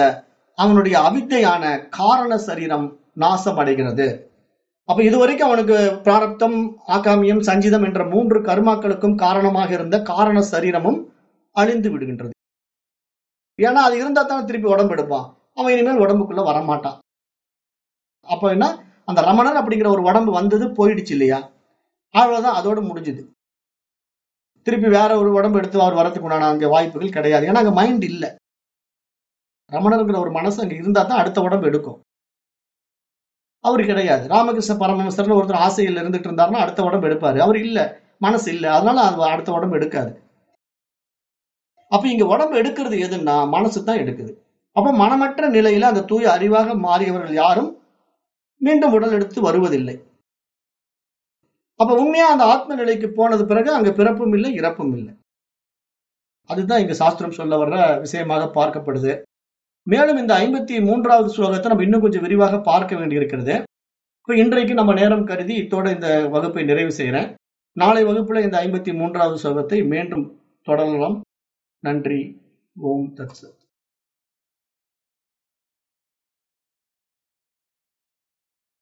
அவனுடைய அவித்தையான காரண சரீரம் நாசம் அடைகிறது அப்ப இதுவரைக்கும் அவனுக்கு பிராரப்தம் ஆகாமியம் சஞ்சிதம் என்ற மூன்று கர்மாக்களுக்கும் காரணமாக இருந்த காரண சரீரமும் அழிந்து விடுகின்றது. ஏன்னா அது இருந்தா தானே திருப்பி உடம்பு எடுப்பான். அவன் இனிமேல் உடம்புக்குள்ள வரமாட்டான். அப்ப என்ன? அந்த ரமணர் அப்படிங்கிற ஒரு உடம்பு வந்தது போயிடுச்சு இல்லையா? அவ்வளவுதான் அதோடு முடிஞ்சுது. திருப்பி வேற ஒரு உடம்பு எடுத்து அவர் வரத்துக்கு உண்டான அங்க வாய்ப்புகள் கிடையாது. ஏன்னா அங்க மைண்ட் இல்லை. ரமணருங்கிற ஒரு மனசு அங்க இருந்தா தான் அடுத்த உடம்பு எடுக்கும். அவரு கிடையாது. ராமகிருஷ்ண பரமஹம்சர்னு ஒருத்தர் ஆசையில் இருந்துட்டு இருந்தாருன்னா அடுத்த உடம்பு எடுப்பாரு. அவர் இல்ல. மனசு இல்ல. அதனால அது அடுத்த உடம்பு எடுக்காது. அப்ப இங்க உடம்பு எடுக்கிறது எதுன்னா மனசு தான் எடுக்குது. அப்ப மனமற்ற நிலையில அந்த தூய அறிவாக மாறியவர்கள் யாரும் மீண்டும் உடல் எடுத்து வருவதில்லை. அப்ப உண்மையா அந்த ஆத்ம நிலைக்கு போனது பிறகு அங்க பிறப்பும் இல்லை இறப்பும் இல்லை. அதுதான் இங்க சாஸ்திரம் சொல்ல வர்ற விஷயமாக பார்க்கப்படுது. மேலும் இந்த ஐம்பத்தி மூன்றாவது ஸ்லோகத்தை நம்ம இன்னும் கொஞ்சம் விரிவாக பார்க்க வேண்டியிருக்கிறது. இப்ப இன்றைக்கு நம்ம நேரம் கருதி இத்தோட இந்த வகுப்பை நிறைவு செய்கிறேன் நாளை வகுப்புல இந்த ஐம்பத்தி மூன்றாவது ஸ்லோகத்தை மீண்டும் தொடரலாம். நன்றி. ஓம் தத்சத்